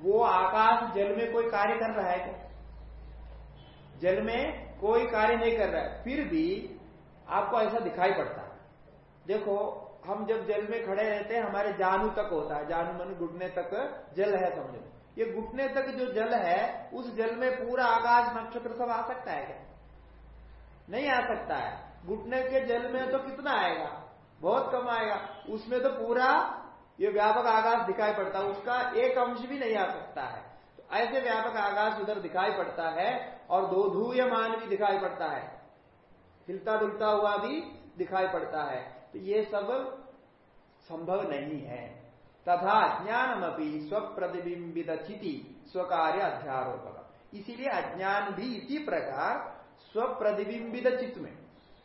वो आकाश जल में कोई कार्य कर रहा है क्या? जल में कोई कार्य नहीं कर रहा है। फिर भी आपको ऐसा दिखाई पड़ता। है देखो, हम जब जल में खड़े रहते हैं, हमारे जानू तक होता है। जानू मन घुटने तक जल है, समझो। ये घुटने तक जो जल है, उस जल में पूरा आकाश नक्षत्र सब आ सकता है क्या? नहीं आ सकता है। घुटने के जल में तो कितना आएगा? बहुत कम आएगा। उसमें तो पूरा ये व्यापक आकाश दिखाई पड़ता है, उसका एक अंश भी नहीं आ सकता है। तो ऐसे व्यापक आकाश उधर दिखाई पड़ता है और दो धूयमान भी दिखाई पड़ता है। हिलता डुलता हुआ भी दिखाई पड़ता है। तो ये सब संभव नहीं है। तथा अज्ञानमपि स्वप्रतिबिंबित चिति, स्वकार्य अध्यारोप इसीलिए अज्ञान भी इसी प्रकार स्वप्रतिबिंबित चित्त में।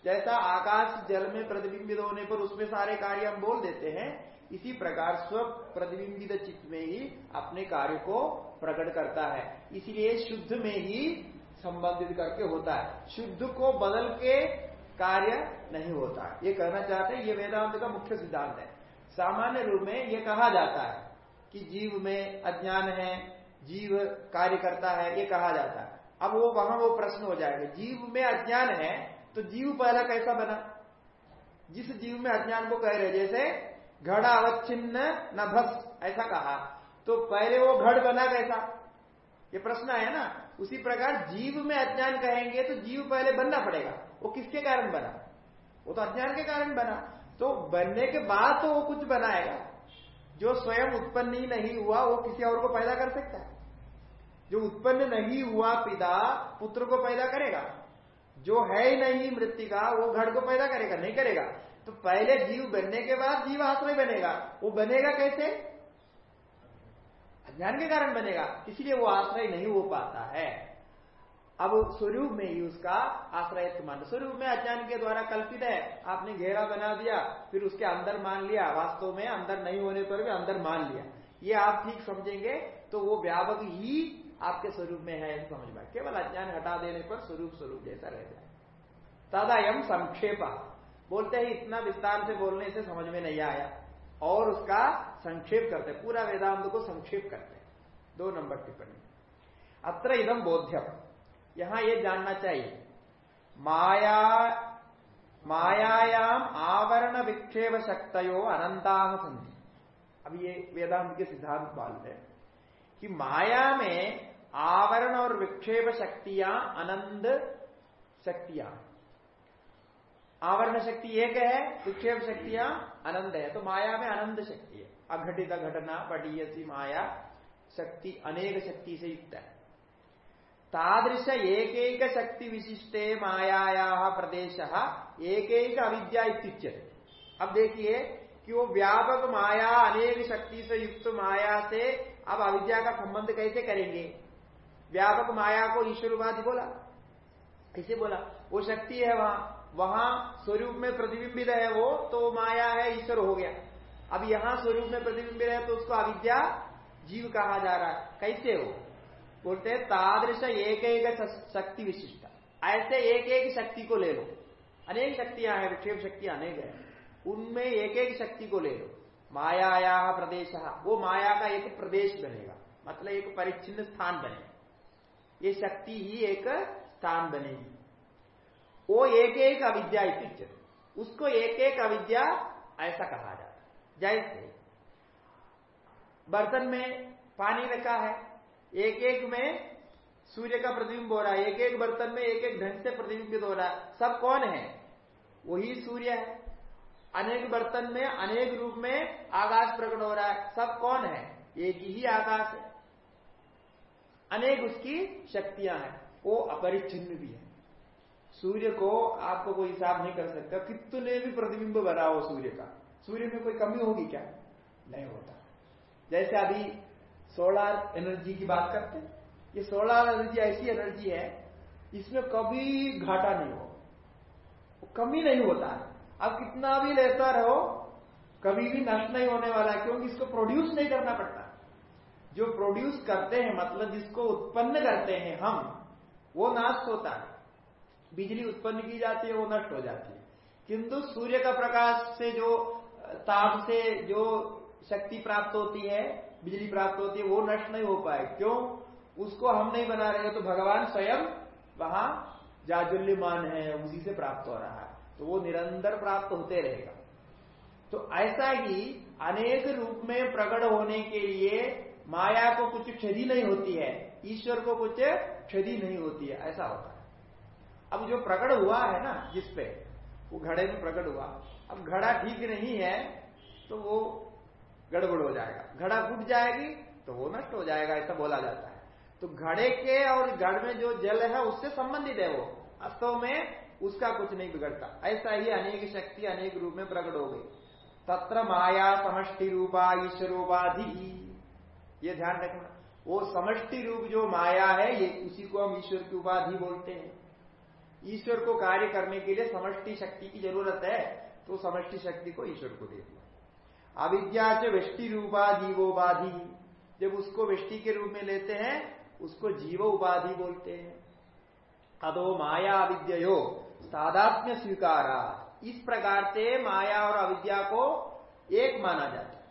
जैसा आकाश जल में प्रतिबिंबित होने पर उसमें सारे कार्य हम बोल देते हैं इसी प्रकार स्व प्रतिबिंबित चित्त में ही अपने कार्य को प्रकट करता है। इसलिए शुद्ध में ही संबंधित करके होता है। शुद्ध को बदल के कार्य नहीं होता। ये कहना चाहते हैं, ये वेदांत का मुख्य सिद्धांत है। सामान्य रूप में यह कहा जाता है कि जीव में अज्ञान है, जीव कार्य करता है, ये कहा जाता है। अब वो वहाँ वो प्रश्न हो जाएगा, जीव में अज्ञान है तो जीव पहला कैसा बना? जिस जीव में अज्ञान को कह रहे जैसे घड़ा अवच्छिन्न न भस ऐसा कहा। तो पहले वो घड़ बना कैसा? ये प्रश्न है ना? उसी प्रकार जीव में अज्ञान कहेंगे तो जीव पहले बनना पड़ेगा। वो किसके कारण बना? वो तो अज्ञान के कारण बना। तो बनने के बाद तो वो कुछ बनाएगा। जो स्वयं उत्पन्न ही नहीं हुआ, वो किसी और को पैदा कर सकता है। जो उत्पन्न नहीं हुआ पिता, पुत्र को पैदा करेगा। जो है ही नहीं मृत्यु का वो घर को पैदा करेगा, नहीं करेगा। तो पहले जीव बनने के बाद जीव आश्रय बनेगा। वो बनेगा कैसे? अज्ञान के कारण बनेगा, इसलिए वो आश्रय नहीं हो पाता है। अब स्वरूप में ही उसका आश्रय मान स्वरूप में अज्ञान के द्वारा कल्पित है। आपने घेरा बना दिया, फिर उसके अंदर मान लिया। वास्तव में अंदर नहीं होने पर भी अंदर मान लिया। ये आप ठीक समझेंगे तो वो व्यापक ही आपके स्वरूप में है समझ में केवल अज्ञान हटा देने पर स्वरूप स्वरूप जैसा रह जाए तदायम संक्षेप बोलते ही इतना विस्तार से बोलने से समझ में नहीं आया। और उसका संक्षेप करते पूरा वेदांत को संक्षेप करते दो नंबर टिप्पणी। अत्र इदम बोध्यम। यहाँ ये जानना चाहिए। माया, मायायाम आवरण विक्षेप शक्तयो अनंता संधि अब ये वेदांत के सिद्धांत बालते हैं कि माया में आवरण और विक्षेप शक्तियाँ अनंत शक्तियाँ आवरण शक्ति एक है, विक्षेप शक्तियाँ अनंत है। तो माया में अनंत शक्ति है। अघटित घटना, पटीयसी माया शक्ति अनेक शक्ति से युक्त है। तादृश एक एक शक्ति विशिष्टे माया प्रदेश एक एक अविद्या अब देखिए कि वो व्यापक माया, अनेक शक्ति से युक्त माया से अब अविद्या का संबंध कैसे करेंगे? व्यापक माया को ईश्वरवादी बोला। ऐसे बोला? वो शक्ति है वहाँ। वहाँ स्वरूप में प्रतिबिंबित है वो तो माया है, ईश्वर हो गया। अब यहाँ स्वरूप में प्रतिबिंबित है तो उसको अविद्या जीव कहा जा रहा है। कैसे हो बोलते हैं, तादृश एक एक शक्ति विशिष्ट। ऐसे एक एक शक्ति को ले लो। अनेक शक्तियाँ हैं, विक्षेप शक्ति अनेक है। उनमें एक एक शक्ति को ले लो। माया प्रदेश। वो माया का एक प्रदेश बनेगा। मतलब एक परिच्छिन्न स्थान बनेगा। ये शक्ति ही एक स्थान बनेगी। वो एक एक अविद्या उसको एक एक अविद्या ऐसा कहा जाता है। जैसे बर्तन में पानी रखा है, एक एक में सूर्य का प्रतिबिंब हो रहा है, एक एक बर्तन में एक एक ढंग से प्रतिबिंबित हो रहा है। सब कौन है? वही सूर्य है। अनेक बर्तन में, अनेक रूप में आकाश प्रकट हो रहा है। सब कौन है? एक ही आकाश है। अनेक उसकी शक्तियाँ हैं। वो अपरिच्छिन्न भी है। सूर्य को आपको कोई हिसाब नहीं कर सकता। कितने भी प्रतिबिंब बना हो सूर्य का, सूर्य में कोई कमी होगी क्या? नहीं होता। जैसे अभी सोलर एनर्जी की बात करते ये सोलर एनर्जी ऐसी एनर्जी है, इसमें कभी घाटा नहीं हो, कमी नहीं होता है। अब कितना भी लेता रहो, कभी भी नष्ट नहीं होने वाला है, क्योंकि इसको प्रोड्यूस नहीं करना पड़ता। जो प्रोड्यूस करते हैं मतलब जिसको उत्पन्न करते हैं हम, वो नष्ट होता है। बिजली उत्पन्न की जाती है, वो नष्ट हो जाती है। किंतु सूर्य का प्रकाश से जो, ताप से जो शक्ति प्राप्त होती है, बिजली प्राप्त होती है, वो नष्ट नहीं हो पाए। क्यों? उसको हम नहीं बना रहे तो भगवान स्वयं वहाँ जाजुल्यमान है, उसी से प्राप्त हो रहा है। तो वो निरंतर प्राप्त होते रहेगा। तो ऐसा ही अनेक रूप में प्रकट होने के लिए माया को कुछ क्षति नहीं होती है, ईश्वर को कुछ क्षति नहीं होती है, ऐसा होता है। अब जो प्रकट हुआ है ना जिसपे वो घड़े में प्रकट हुआ। अब घड़ा ठीक नहीं है तो वो गड़बड़ हो जाएगा। घड़ा फूट जाएगी तो वो नष्ट हो जाएगा, ऐसा बोला जाता है। तो घड़े के और घड़ में जो जल है, उससे संबंधित है वो। वास्तव में उसका कुछ नहीं बिगड़ता। ऐसा ही अनेक शक्ति अनेक रूप में प्रकट हो गई। तत्र माया समष्टि रूपा ईश्वरोपाधि ये ध्यान रखना। वो समष्टि रूप जो माया है, ये उसी को हम ईश्वर की उपाधि बोलते हैं। ईश्वर को कार्य करने के लिए समष्टि शक्ति की ज़रूरत है तो समष्टि शक्ति को ईश्वर को दे दिया। अविद्या से वृष्टि रूपा जीवोपाधि जब उसको वृष्टि के रूप में लेते हैं, उसको जीव उपाधि बोलते हैं। अदो माया अविद्यो साधात्म्य स्वीकारा इस प्रकार से माया और अविद्या को एक माना जाता है।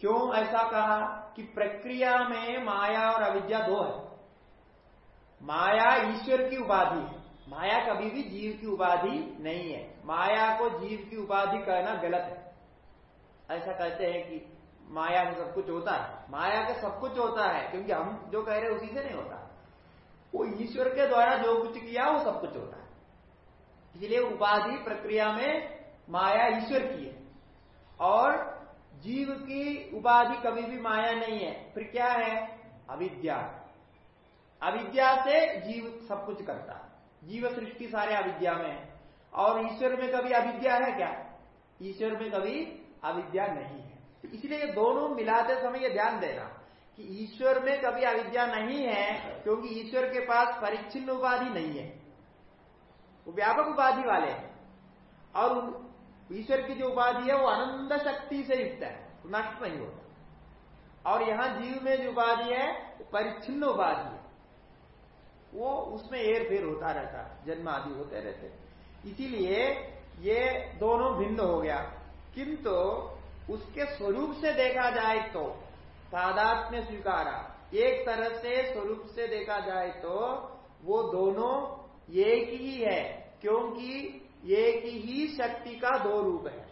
क्यों ऐसा कहा? कि प्रक्रिया में माया और अविद्या दो है। माया ईश्वर की उपाधि है। माया कभी भी जीव की उपाधि नहीं है। माया को जीव की उपाधि कहना गलत है। ऐसा कहते हैं कि माया में सब कुछ होता है। माया का सब कुछ होता है, क्योंकि हम जो कह रहे हैं उसी से नहीं होता। वो ईश्वर के द्वारा जो कुछ किया, वो सब कुछ होता है। इसलिए उपाधि प्रक्रिया में माया ईश्वर की है। और जीव की उपाधि कभी भी माया नहीं है। फिर क्या है? अविद्या। अविद्या से जीव सब कुछ करता है। जीव सृष्टि सारे अविद्या में है। और ईश्वर में कभी अविद्या है क्या? ईश्वर में कभी अविद्या नहीं है। तो इसलिए दोनों मिलाते समय ये ध्यान देना कि ईश्वर में कभी अविद्या नहीं है, क्योंकि ईश्वर के पास परिच्छिन्न उपाधि नहीं है। वो व्यापक उपाधि वाले हैं। और ईश्वर की जो उपाधि है, वो अनंत शक्ति से युक्त है। नष्ट नहीं होता। और यहाँ जीव में जो उपाधि है परिच्छिन्न उपाधि है। वो उसमें एर फेर होता रहता, जन्म आदि होते रहते। इसीलिए ये दोनों भिन्न हो गया। किंतु उसके स्वरूप से देखा जाए तो सादात्म्य स्वीकारा, एक तरह से स्वरूप से देखा जाए तो वो दोनों एक ही है, क्योंकि एक ही शक्ति का दो रूप है।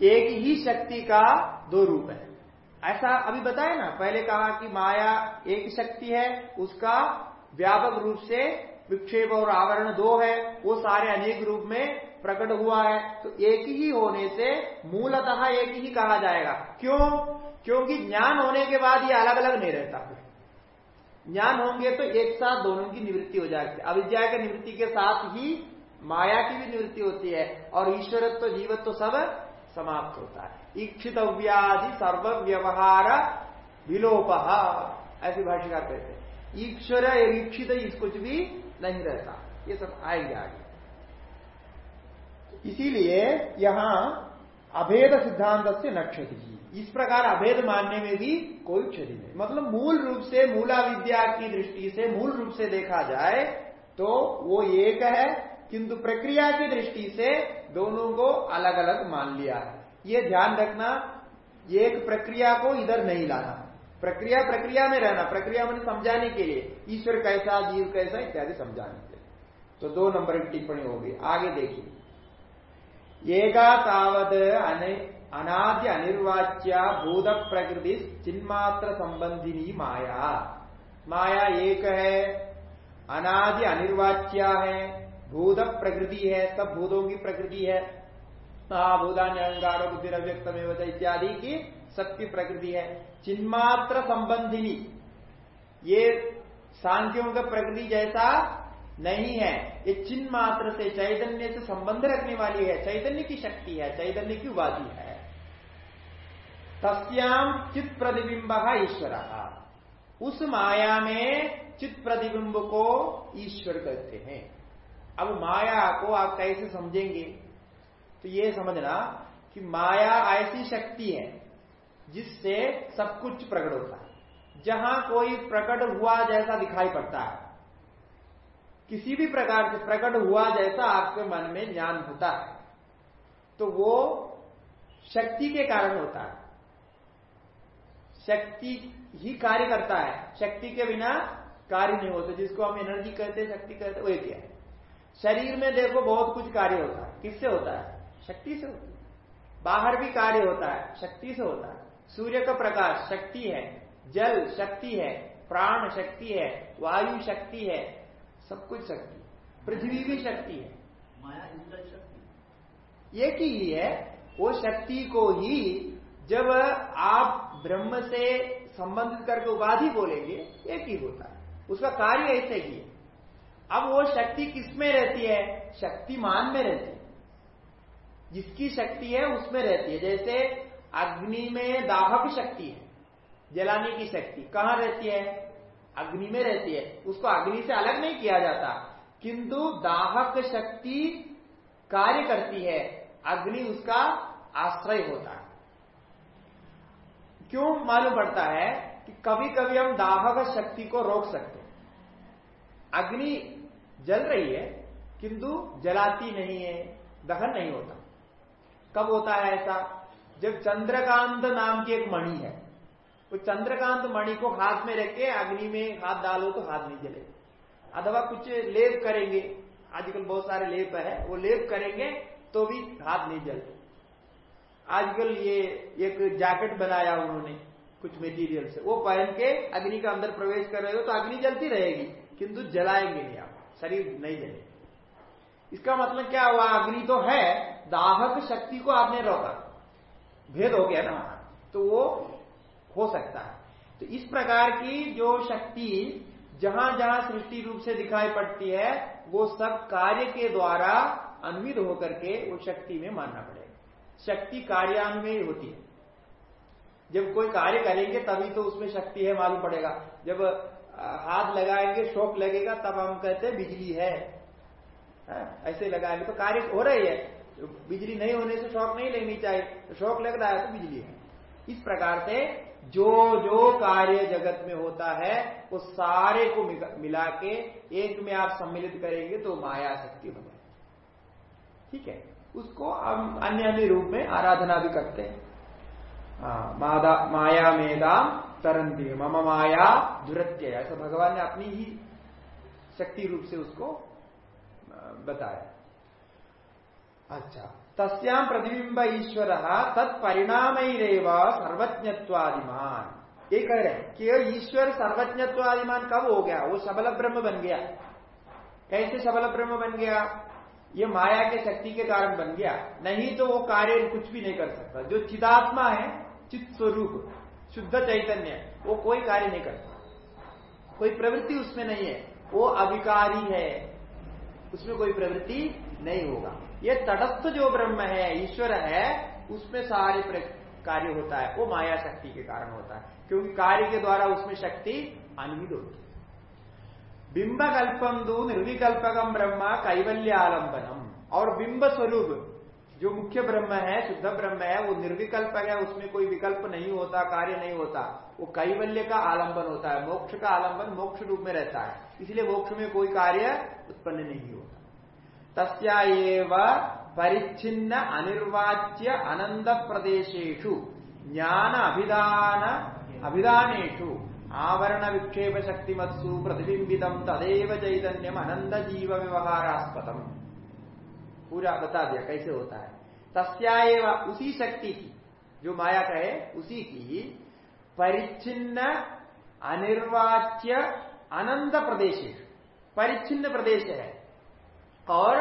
एक ही शक्ति का दो रूप है। ऐसा अभी बताया ना, पहले कहा कि माया एक शक्ति है, उसका व्यापक रूप से विक्षेप और आवरण दो है, वो सारे अनेक रूप में प्रकट हुआ है तो एक ही होने से मूलतः एक ही कहा जाएगा। क्यों? क्योंकि ज्ञान होने के बाद ये अलग अलग नहीं रहता। ज्ञान होंगे तो एक साथ दोनों की निवृत्ति हो जाती है। अविद्या के निवृत्ति के साथ ही माया की भी निवृत्ति होती है, और ईश्वरत्व तो जीवत्व तो सब समाप्त होता है। इच्छित व्याधि सर्व व्यवहार विलोप, ऐसी भाषिका कहते हैं। ईश्वर ईक्षित कुछ भी नहीं रहता। ये सब आएँगे आगे। इसीलिए यहाँ अभेद सिद्धांत से नक्षति इस प्रकार अभेद मानने में भी कोई क्षति नहीं। मतलब मूल रूप से मूला विद्या की दृष्टि से, मूल रूप से देखा जाए तो वो एक है किंतु प्रक्रिया की दृष्टि से दोनों को अलग अलग मान लिया है। ये ध्यान रखना एक प्रक्रिया को इधर नहीं लाना। प्रक्रिया प्रक्रिया में रहना, प्रक्रिया में समझाने के लिए, ईश्वर कैसा, जीव कैसा, इत्यादि समझाने के लिए। तो दो नंबर की टिप्पणी होगी आगे देखिए। एका तावत अनाद्य अनिर्वाच्या भूत प्रकृति चिन्मात्र संबंधिनी माया। माया एक है, अनादि अनिर्वाच्या है भूत प्रकृति है, सब भूतों की प्रकृति है। महाभूतान अहंगार बुद्धि अव्यक्त इत्यादि की सबकी प्रकृति है। चिन्मात्र संबंधिनी। ये सांख्यों का प्रकृति जैसा नहीं है। ये चिन्ह मात्र से चैतन्य से संबंध रखने वाली है। चैतन्य की शक्ति है, चैतन्य की उपाधि है। तस्याम चित प्रतिबिंब ईश्वर। उस माया में चित प्रतिबिंब को ईश्वर कहते हैं। अब माया को आप कैसे समझेंगे? तो ये समझना कि माया ऐसी शक्ति है जिससे सब कुछ प्रकट होता है। जहाँ कोई प्रकट हुआ जैसा दिखाई पड़ता है, किसी भी प्रकार से प्रकट हुआ जैसा आपके मन में ज्ञान होता है तो वो शक्ति के कारण होता है। शक्ति ही कार्य करता है, शक्ति के बिना कार्य नहीं होता, जिसको हम एनर्जी कहते हैं, शक्ति कहते वो क्या है। शरीर में देखो बहुत कुछ कार्य होता है। किससे होता है? शक्ति से होता है। बाहर भी कार्य होता है शक्ति से होता है। सूर्य का प्रकाश शक्ति है जल शक्ति है प्राण शक्ति है वायु शक्ति है सब कुछ शक्ति पृथ्वी भी शक्ति है। माया शक्ति एक ही है वो शक्ति को ही जब आप ब्रह्म से संबंधित करके उपाधि बोलेंगे एक ही होता है। उसका कार्य ऐसे ही है। अब वो शक्ति किसमें रहती है? शक्तिमान में रहती है। जिसकी शक्ति है, उसमें रहती है। जैसे अग्नि में दाहक शक्ति है, जलाने की शक्ति। कहाँ रहती है? अग्नि में रहती है। उसको अग्नि से अलग नहीं किया जाता। किंतु दाहक शक्ति कार्य करती है। अग्नि उसका आश्रय होता है। क्यों मालूम पड़ता है कि कभी कभी हम दाहक शक्ति को रोक सकते अग्नि जल रही है, किंतु जलाती नहीं है, दहन नहीं होता। कब होता है ऐसा? जब चंद्रकांत नाम की एक मणि है। वो चंद्रकांत मणि को हाथ में रख के अग्नि में हाथ डालो तो हाथ नहीं जले। अथवा कुछ लेप करेंगे, आजकल बहुत सारे लेप है, वो लेप करेंगे तो भी हाथ नहीं जलते आजकल ये एक जैकेट बनाया उन्होंने, कुछ मेटीरियल से। वो पहन के अग्नि का अंदर प्रवेश कर रहे हो तो अग्नि जलती रहेगी, किंतु जलाएँगे नहीं आप। शरीर नहीं जलेगा इसका मतलब क्या हुआ? अग्नि तो है, दाहक शक्ति को आपने रोका। भेद हो गया ना तो वो हो सकता है। तो इस प्रकार की जो शक्ति जहाँ जहाँ सृष्टि रूप से दिखाई पड़ती है, वो सब कार्य के द्वारा अन्वित होकर के वो शक्ति में मानना पड़ेगा। शक्ति कार्यान्वय होती है। जब कोई कार्य करेंगे, तभी तो उसमें शक्ति है, मालूम पड़ेगा। जब हाथ लगाएँगे शोक लगेगा तब हम कहते हैं बिजली है। हाँ, ऐसे लगाएँगे तो कार्य हो रही है। बिजली नहीं होने से शौक नहीं लेनी चाहिए। तो शौक लग रहा है तो बिजली है। इस प्रकार से जो जो कार्य जगत में होता है वो सारे को मिला के एक में आप सम्मिलित करेंगे तो माया शक्ति हो जाए ठीक है? उसको हम अन्य अन्य रूप में आराधना भी करते हैं। हाँ, माया मेदाम तरंती मम माया दुरत्य ऐसा भगवान ने अपनी ही शक्ति रूप से उसको बताया। अच्छा। तस्याम प्रतिबिंब ईश्वर तत्परिणाम सर्वज्ञत्वादिमान। ये कह रहे हैं कि ईश्वर सर्वज्ञत्वादिमान कब हो गया? वो सबल ब्रह्म बन गया। कैसे सबल ब्रह्म बन गया? ये माया के शक्ति के कारण बन गया। नहीं तो वो कार्य कुछ भी नहीं कर सकता। जो चिदात्मा है, चित्त स्वरूप। शुद्ध चैतन्य वो कोई कार्य नहीं करता। कोई प्रवृत्ति उसमें नहीं है, वो अभिकारी है। उसमें कोई प्रवृत्ति नहीं होगा। ये तटस्थ जो ब्रह्म है, ईश्वर है, उसमें सारे कार्य होता है। वो माया शक्ति के कारण होता है, क्योंकि कार्य के द्वारा उसमें शक्ति अन्वित होती है। बिंब कल्पम दू निर्विकल्पकम ब्रह्म कैवल्य कैवल्यालंबनम और बिंब स्वरूप जो मुख्य ब्रह्म है, शुद्ध ब्रह्म है, वो निर्विकल्प है, उसमें कोई विकल्प नहीं होता, कार्य नहीं होता। वो कैवल्य का आलंबन होता है, मोक्ष का आलंबन मोक्ष रूप में रहता है। इसलिए मोक्ष में कोई कार्य उत्पन्न नहीं होता। तस्या परिच्छिन्न अनिर्वाच्य अनंत प्रदेशेशु ज्ञान अभिधान अभिधानेशु आवरण विक्षेप शक्तिमत्सु प्रतिबिंबितम तदेव चैतन्यम अनंत जीव व्यवहारास्पदम। पूरा बता दिया कैसे होता है। तस्याएव उसी शक्ति की, जो माया कहे उसी की परिच्छिन्न अनिर्वाच्य अनंत प्रदेश परिच्छिन्न प्रदेश है। और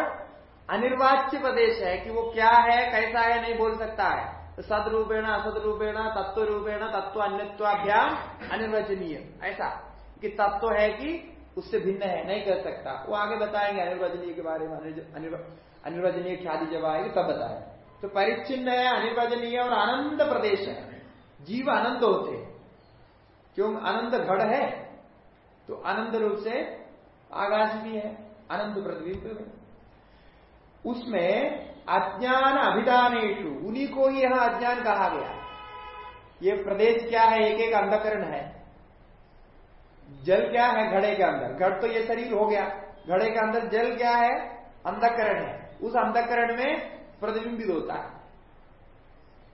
अनिर्वाच्य प्रदेश है कि वो क्या है, कैसा है, नहीं बोल सकता है। सदरूपेण, असदरूपेण तत्व रूपेण तत्व अन्यत्वाभ्याम अनिर्वचनीय। ऐसा कि तत्व है कि उससे भिन्न है, नहीं कर सकता। वो आगे बताएँगे अनिर्वचनीय के बारे में अनिर्वचनीय ख्याति जब आएगी, तब बताए। तो परिच्छिन्न है, अनिर्वचनीय और आनंद प्रदेश है। जीव आनंद होते हैं। क्यों? आनंद घड़ है तो आनंद रूप से आकाश भी है आनंद प्रतिबिंब उसमें अज्ञान अभिधानेशु उन्हीं को ही यहाँ अज्ञान कहा गया। ये प्रदेश क्या है? एक एक अंधकरण है। जल क्या है? घड़े के अंदर। घड़ तो ये शरीर हो गया। घड़े के अंदर जल क्या है? अंधकरण है। उस अंधकरण में प्रतिबिंबित होता है।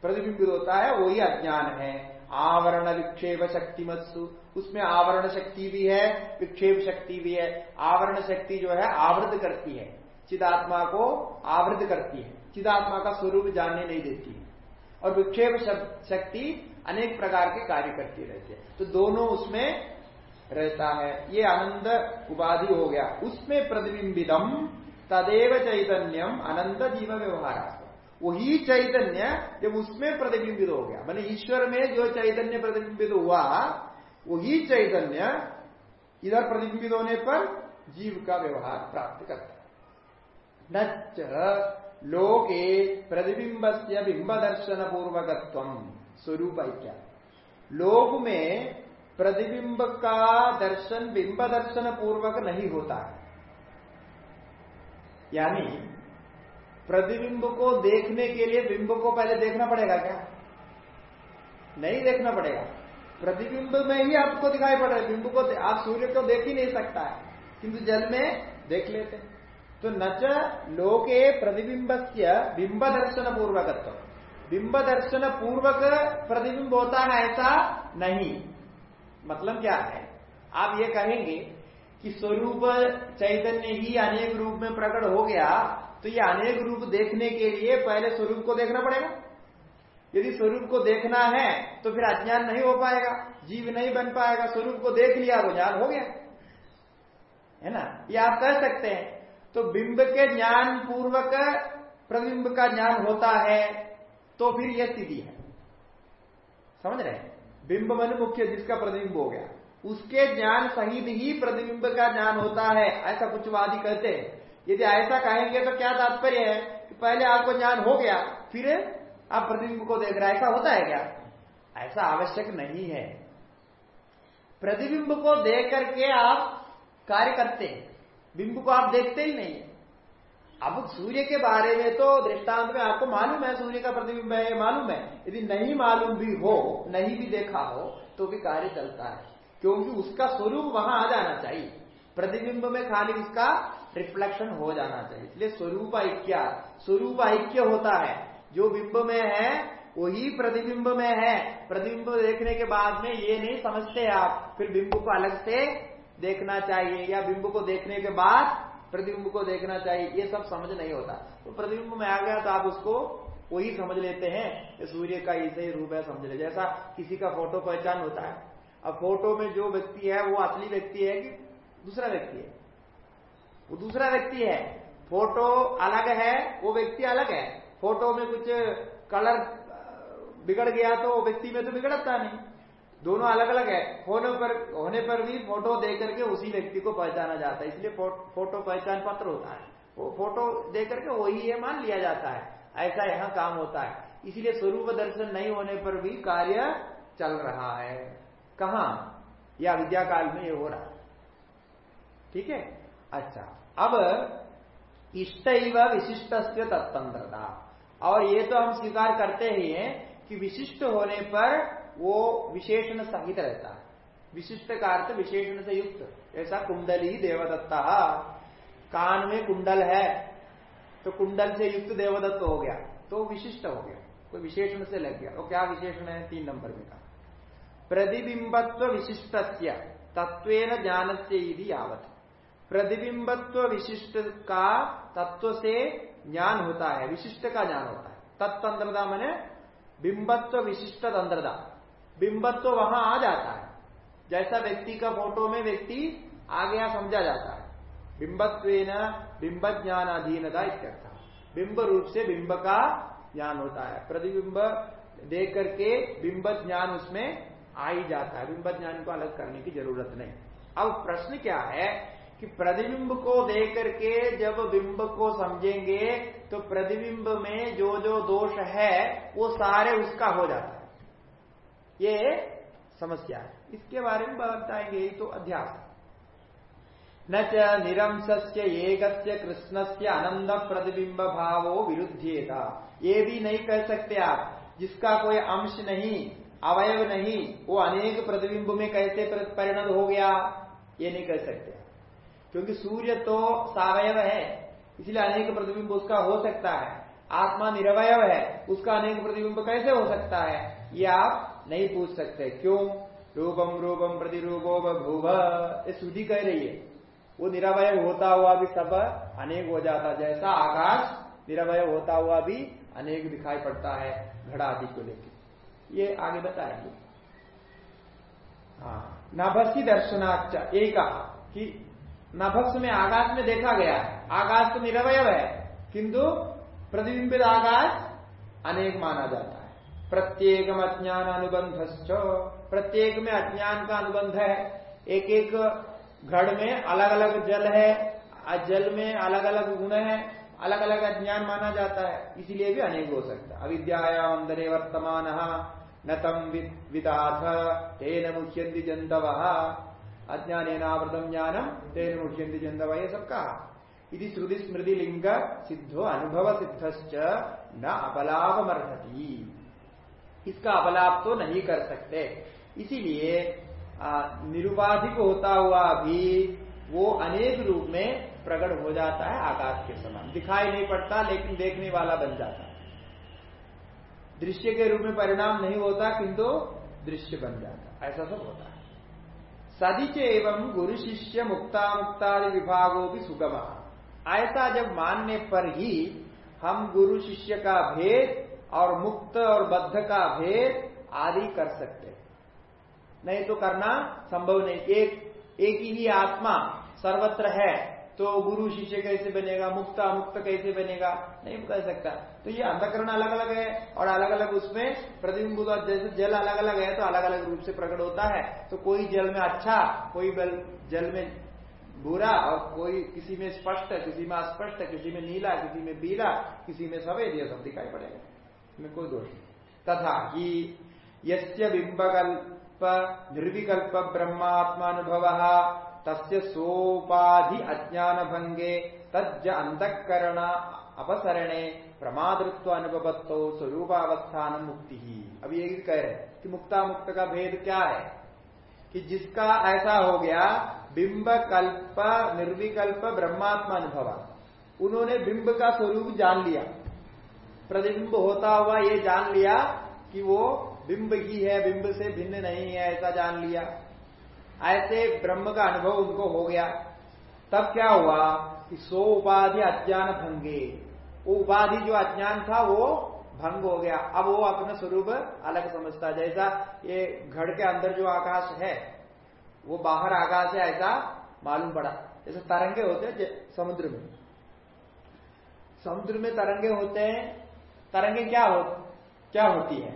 प्रतिबिंबित होता है, वही अज्ञान है। आवरण विक्षेप शक्ति मत्सु। उसमें आवरण शक्ति भी है, विक्षेप शक्ति भी है। आवरण शक्ति जो है, आवृत करती है। चिदात्मा को आवृत करती है। चिदात्मा का स्वरूप जानने नहीं देती है। और विक्षेप शक्ति अनेक प्रकार के कार्य करती रहती है। तो दोनों उसमें रहता है। ये आनंद उपाधि हो गया। उसमें प्रतिबिंबितम तदेव चैतन्यम अनंत जीव व्यवहार वही चैतन्य जब उसमें प्रतिबिंबित हो गया, मैंने ईश्वर में जो चैतन्य प्रतिबिंबित हुआ, वही चैतन्य इधर प्रतिबिंबित होने पर जीव का व्यवहार प्राप्त करता नच लोके प्रतिबिंब से बिंब दर्शन पूर्वकत्व स्वरूप क्या? लोक में प्रतिबिंब का दर्शन बिंब दर्शन पूर्वक नहीं होता है। यानी प्रतिबिंब को देखने के लिए बिंब को पहले देखना पड़ेगा क्या? नहीं देखना पड़ेगा। प्रतिबिंब में ही आपको दिखाई पड़ रहा है। बिंब को आप सूर्य को देख ही नहीं सकता है। किंतु जल में देख लेते। तो न लोके प्रतिबिंब से बिंब दर्शन पूर्वकत्व बिंब दर्शन पूर्वक प्रतिबिंब होता है ऐसा नहीं। मतलब क्या है? आप ये कहेंगे कि स्वरूप चैतन्य ही अनेक रूप में प्रकट हो गया तो ये अनेक रूप देखने के लिए पहले स्वरूप को देखना पड़ेगा। यदि स्वरूप को देखना है तो फिर अज्ञान नहीं हो पाएगा, जीव नहीं बन पाएगा, स्वरूप को देख लिया तो ज्ञान हो गया। है ना? ये आप कह सकते हैं। तो बिंब के ज्ञान पूर्वक प्रतिबिंब का ज्ञान होता है तो फिर यह स्थिति है। समझ रहे बिंब मन मुख्य जिसका प्रतिबिंब हो गया। उसके ज्ञान सहित ही प्रतिबिंब का ज्ञान होता है। ऐसा कुछ वादी कहते हैं। यदि ऐसा कहेंगे तो क्या तात्पर्य है कि पहले आपको ज्ञान हो गया, फिर आप प्रतिबिंब को देख रहे ऐसा होता है क्या? ऐसा आवश्यक नहीं है। प्रतिबिंब को देख करके आप कार्य करते हैं। बिंब को आप देखते ही नहीं अब सूर्य के बारे में तो दृष्टांत में आपको मालूम है, सूर्य का प्रतिबिंब है मालूम है। यदि नहीं मालूम भी हो, नहीं भी देखा हो तो भी कार्य चलता है। क्योंकि उसका स्वरूप वहाँ आ जाना चाहिए। प्रतिबिंब में खाली उसका रिफ्लेक्शन हो जाना चाहिए। इसलिए स्वरूप ऐक्य स्वरूप ऐक्य होता है। जो बिंब में है, वही प्रतिबिंब में है। प्रतिबिंब देखने के बाद में ये नहीं समझते आप, फिर बिंब को अलग से देखना चाहिए, या बिंब को देखने के बाद प्रतिबिंब को देखना चाहिए। ये सब समझ नहीं होता। तो प्रतिबिंब में आ गया तो आप उसको वही समझ लेते हैं सूर्य का ऐसे ही रूप है, समझ ले। जैसा किसी का फ़ोटो पहचान होता है। अब फ़ोटो में जो व्यक्ति है वो असली व्यक्ति है कि दूसरा व्यक्ति है? वो दूसरा व्यक्ति है। फ़ोटो अलग है वो व्यक्ति अलग है। फ़ोटो में कुछ कलर बिगड़ गया तो वो व्यक्ति में तो बिगड़ता नहीं। दोनों अलग अलग है। होने पर होने पर भी फ़ोटो दे करके उसी व्यक्ति को पहचाना जाता है। इसलिए फो, फ़ोटो पहचान पत्र होता है। वो फ़ोटो दे करके वही है मान लिया जाता है। ऐसा यहाँ काम होता है। इसलिए स्वरूप दर्शन नहीं होने पर भी कार्य चल रहा है। कहा? या विद्या काल में ये हो रहा ठीक है? अच्छा अब इष्ट विशिष्ट से तत्तंत्रता और ये तो हम स्वीकार करते ही हैं कि विशिष्ट होने पर वो विशेषण सहित रहता है। विशिष्ट का अर्थ विशेषण से युक्त, ऐसा कुंडली देवदत्ता। कान में कुंडल है तो कुंडल से युक्त देवदत्त हो गया तो विशिष्ट हो गया, कोई विशेषण से लग गया। वो क्या विशेषण है? तीन नंबर में कहा। प्रतिबिंबत्व विशिष्ट तत्व ज्ञान से यावत। प्रतिबिंबत्व विशिष्ट का तत्व से ज्ञान होता है विशिष्ट का ज्ञान होता है। तत्तंत्रता मैंने बिंबत्व विशिष्ट तंत्रता बिंबत्व वहाँ आ जाता है। जैसा व्यक्ति का फ़ोटो में व्यक्ति आ गया समझा जाता है। बिंबत्व बिंब ज्ञान अधीनता इत्यर्थ। बिंब रूप से बिंब का ज्ञान होता है। प्रतिबिंब देख करके बिंब ज्ञान उसमें आ ही जाता है बिंब ज्ञान को अलग करने की ज़रूरत नहीं। अब प्रश्न क्या है कि प्रतिबिंब को देख करके जब बिंब को समझेंगे तो प्रतिबिंब में जो जो दोष है, वो सारे उसका हो जाता है। ये समस्या है। इसके बारे में बताएँगे यही तो अध्यास न च निरंश से एक कृष्ण से आनंद प्रतिबिंब भावो विरुद्धेता ये भी नहीं कह सकते आप, जिसका कोई अंश नहीं। अवयव नहीं, वो अनेक प्रतिबिंब में कैसे परिणत हो गया, ये नहीं कह सकते। क्योंकि सूर्य तो सावयव है, इसलिए अनेक प्रतिबिंब उसका हो सकता है। आत्मा निरवय है, उसका अनेक प्रतिबिंब कैसे हो सकता है? ये आप नहीं पूछ सकते। क्यों? रूपम रूपम प्रतिरूपो भूव ये सुधी कह रही है। वो निरवय होता हुआ भी सब अनेक हो जाता जैसा आकाश निरवय होता हुआ भी अनेक दिखाई पड़ता है, घड़ा आदि को लेकर ये आगे बताएँगे। हाँ नभसी दर्शनाच एक, कि नभस में आकाश में देखा गया है। आकाश तो निरवय है, किंतु प्रतिबिंबित आकाश अनेक माना जाता है। प्रत्येक अज्ञान अनुबंध प्रत्येक में अज्ञान का अनुबंध है। एक एक घड़ में अलग अलग जल है जल में अलग अलग गुण है अलग अलग अज्ञान माना जाता है, इसीलिए भी अनेक हो सकता है। अविद्याया अंदरे वर्तमान न तम विदाथ, तेन मुख्यंति जंतव अज्ञान आवृतम ज्ञानम तेन मुख्यंति जंतव ये सब कहा। यदि श्रुति स्मृति लिंग सिद्धो अनुभव सिद्ध न अपलापमर्हती। इसका अपलाप तो नहीं कर सकते। इसीलिए निरुपाधिक होता हुआ भी वो अनेक रूप में प्रकट हो जाता है आकाश के समान। दिखाई नहीं पड़ता, लेकिन देखने वाला बन जाता है। दृश्य के रूप में परिणाम नहीं होता, किंतु दृश्य बन जाता ऐसा सब होता है। सदिच एवं गुरु शिष्य मुक्ता मुक्तादि विभागों भी सुगम। ऐसा जब मानने पर ही हम गुरु शिष्य का भेद और मुक्त और बद्ध का भेद आदि कर सकते नहीं तो करना संभव नहीं। एक एक ही आत्मा सर्वत्र है। तो गुरु शिष्य कैसे बनेगा, मुक्त अमुक्त कैसे बनेगा? नहीं कह सकता। तो ये अंधकरण अलग अलग है और अलग अलग उसमें प्रतिबिंब जैसे जल अलग अलग है तो अलग अलग रूप से प्रकट होता है। तो कोई जल में अच्छा कोई जल में बुरा और कोई किसी में स्पष्ट, किसी में अस्पष्ट, किसी में नीला, किसी में बीला किसी में सफ़ेद यह सब दिखाई पड़ेगा। इसमें कोई दोष नहीं। तथा कि यस्य बिंबकल्प, निर्विकल्प ब्रह्मात्मानुभव तस्य सोपाधि अज्ञान भंगे तज अंतकरण अपसरणे, प्रमादृत्व अनुभवत्तो स्वरूपावस्थान मुक्ति। ही अब ये कह रहे कि मुक्ता मुक्त का भेद क्या है? कि जिसका ऐसा हो गया, बिंब कल्प निर्विकल्प ब्रह्मात्मा अनुभव। उन्होंने बिंब का स्वरूप जान लिया। प्रतिबिंब होता हुआ ये जान लिया कि वो बिंब ही है, बिंब से भिन्न नहीं है, ऐसा जान लिया। ऐसे ब्रह्म का अनुभव उनको हो गया। तब क्या हुआ कि सो उपाधि अज्ञान भंगे। वो उपाधि जो अज्ञान था, वो भंग हो गया। अब वो अपना स्वरूप अलग समझता, जैसा ये घड़ के अंदर जो आकाश है, वो बाहर आकाश है, ऐसा मालूम पड़ा। जैसे तरंगे होते हैं समुद्र में। समुद्र में तरंगे होते हैं। तरंगे क्या हो क्या होती है?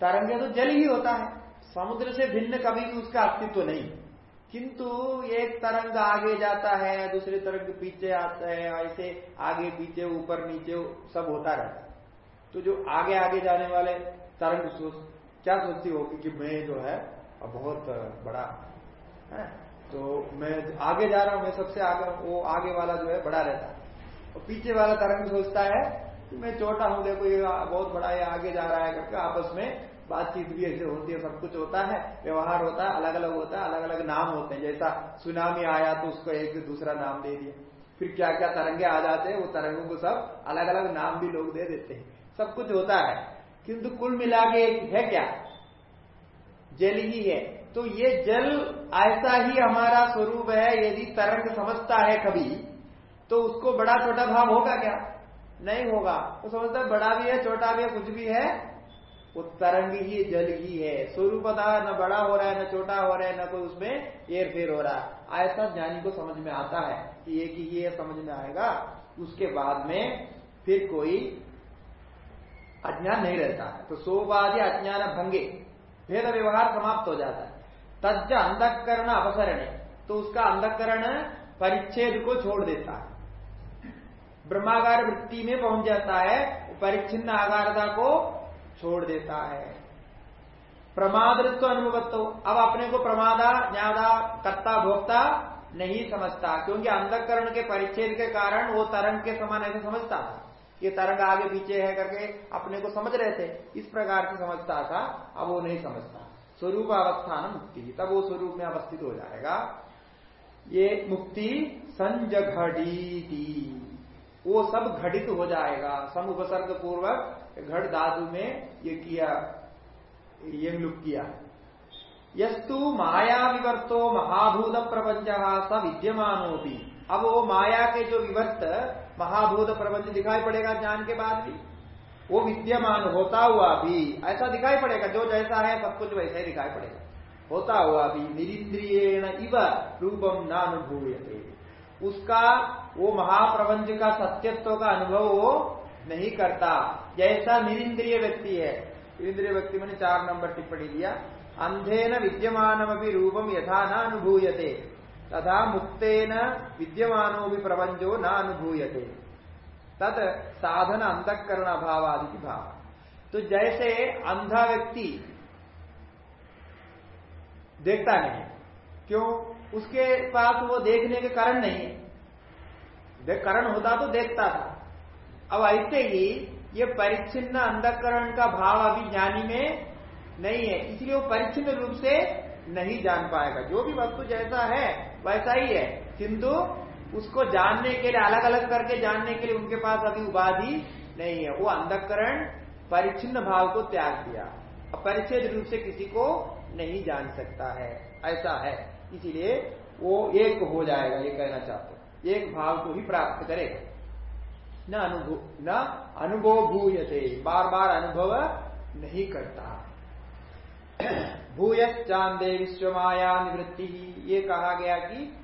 तरंगे तो जल ही होता है। समुद्र से भिन्न कभी भी उसका अस्तित्व नहीं। किंतु एक तरंग आगे जाता है, दूसरे तरंग पीछे आता है ऐसे आगे, पीछे, ऊपर, नीचे, सब होता रहता है। तो जो आगे आगे जाने वाले तरंग सोच, क्या सोचती होगी कि मैं जो है बहुत बड़ा है तो मैं आगे जा रहा हूँ, मैं सबसे आगे, वो आगे वाला जो है, बड़ा रहता है। और पीछे वाला तरंग सोचता है कि मैं छोटा हूँ, देखो ये बहुत बड़ा ये आगे जा रहा है, करके आपस में बातचीत भी ऐसे होती है, सब कुछ होता है, व्यवहार होता है अलग अलग होता है अलग अलग नाम होते हैं। जैसा सुनामी आया तो उसको एक दूसरा नाम दे दिया। फिर क्या क्या तरंगे आ जाते हैं, वो तरंगों को सब अलग अलग नाम भी लोग दे देते हैं। सब कुछ होता है। किंतु कुल मिला के है क्या? जल ही है। तो ये जल ऐसा ही हमारा स्वरूप है, यदि तरंग समझता है कभी तो उसको बड़ा छोटा भाव होगा क्या? नहीं होगा। वो तो समझता बड़ा भी है, छोटा भी है, कुछ भी है वो तरंग ही जल ही है। स्वरूपता न बड़ा हो रहा है, न छोटा हो रहा है, न कोई उसमें एर फेर हो रहा। है ऐसा ज्ञानी को समझ में आता है कि एक ही ये समझ में आएगा, उसके बाद में फिर कोई अज्ञान नहीं रहता। तो सोवादी अज्ञान भंगे, भेद व्यवहार समाप्त हो जाता है। तज अंधकरण अपसरण तो उसका अंधकरण परिच्छेद को छोड़ देता है। ब्रह्मागार वृत्ति में पहुँच जाता है, परिच्छिन्न आगारता को छोड़ देता है। प्रमादृत्व अनुभवत्व अब अपने को प्रमादा ज्ञादा कर्ता, भोक्ता नहीं समझता, क्योंकि अंधकरण के परिच्छेद के कारण वो तरंग के समान ऐसे समझता था। ये तरंग आगे पीछे है करके अपने को समझ रहे थे, इस प्रकार से समझता था, अब वो नहीं समझता। स्वरूप अवस्थान मुक्ति। तब वो स्वरूप में अवस्थित हो जाएगा। ये मुक्ति संजघड़ी वो सब घटित हो जाएगा सम उपसर्ग पूर्वक घट धातु में ये किया, ये लुक किया। यस्तु माया विवर्तो महाभूत प्रपंच स विद्यमानो भी अब वो माया के जो विवर्त, महाभूत प्रपंच दिखाई पड़ेगा ज्ञान के बाद भी। वो विद्यमान होता हुआ भी, ऐसा दिखाई पड़ेगा, जो जैसा है सब कुछ वैसा ही दिखाई पड़ेगा। होता हुआ भी निरिंद्रियण इव रूपम न अनुभूयते उसका, वो महाप्रबंध का सत्यत्व का अनुभव वो नहीं करता। जैसा निरिंद्रिय व्यक्ति है। निरिंद्रिय व्यक्ति मैंने चार नंबर टिप्पणी दिया। अंधेन विद्यमान रूपम यथा न अनुभूयते। तथा मुक्तेन विद्यमानो भी प्रबंधो न अनुभूयते। तद साधन अंतकरण अभाव आदि भाव। तो जैसे अंधा व्यक्ति देखता नहीं, क्यों? उसके पास वो देखने के कारण नहीं है। कारण होता तो देखता था। अब ऐसे ही ये परिच्छिन्न अंधकरण का भाव अभी ज्ञानी में नहीं है, इसलिए वो परिच्छिन्न रूप से नहीं जान पाएगा। जो भी वस्तु जैसा है, वैसा ही है। किंतु उसको जानने के लिए अलग अलग करके जानने के लिए उनके पास अभी उपाधि नहीं है। वो अंधकरण परिचिन्न भाव को त्याग दिया। अपरिचय रूप से किसी को नहीं जान सकता है। ऐसा है। इसीलिए वो एक हो जाएगा, ये कहना चाहते एक भाव को ही प्राप्त करेगा। न अनुभव न अनुभव भूयते बार बार अनुभव नहीं करता। भूय चांदे विश्व माया निवृत्ति। ये कहा गया कि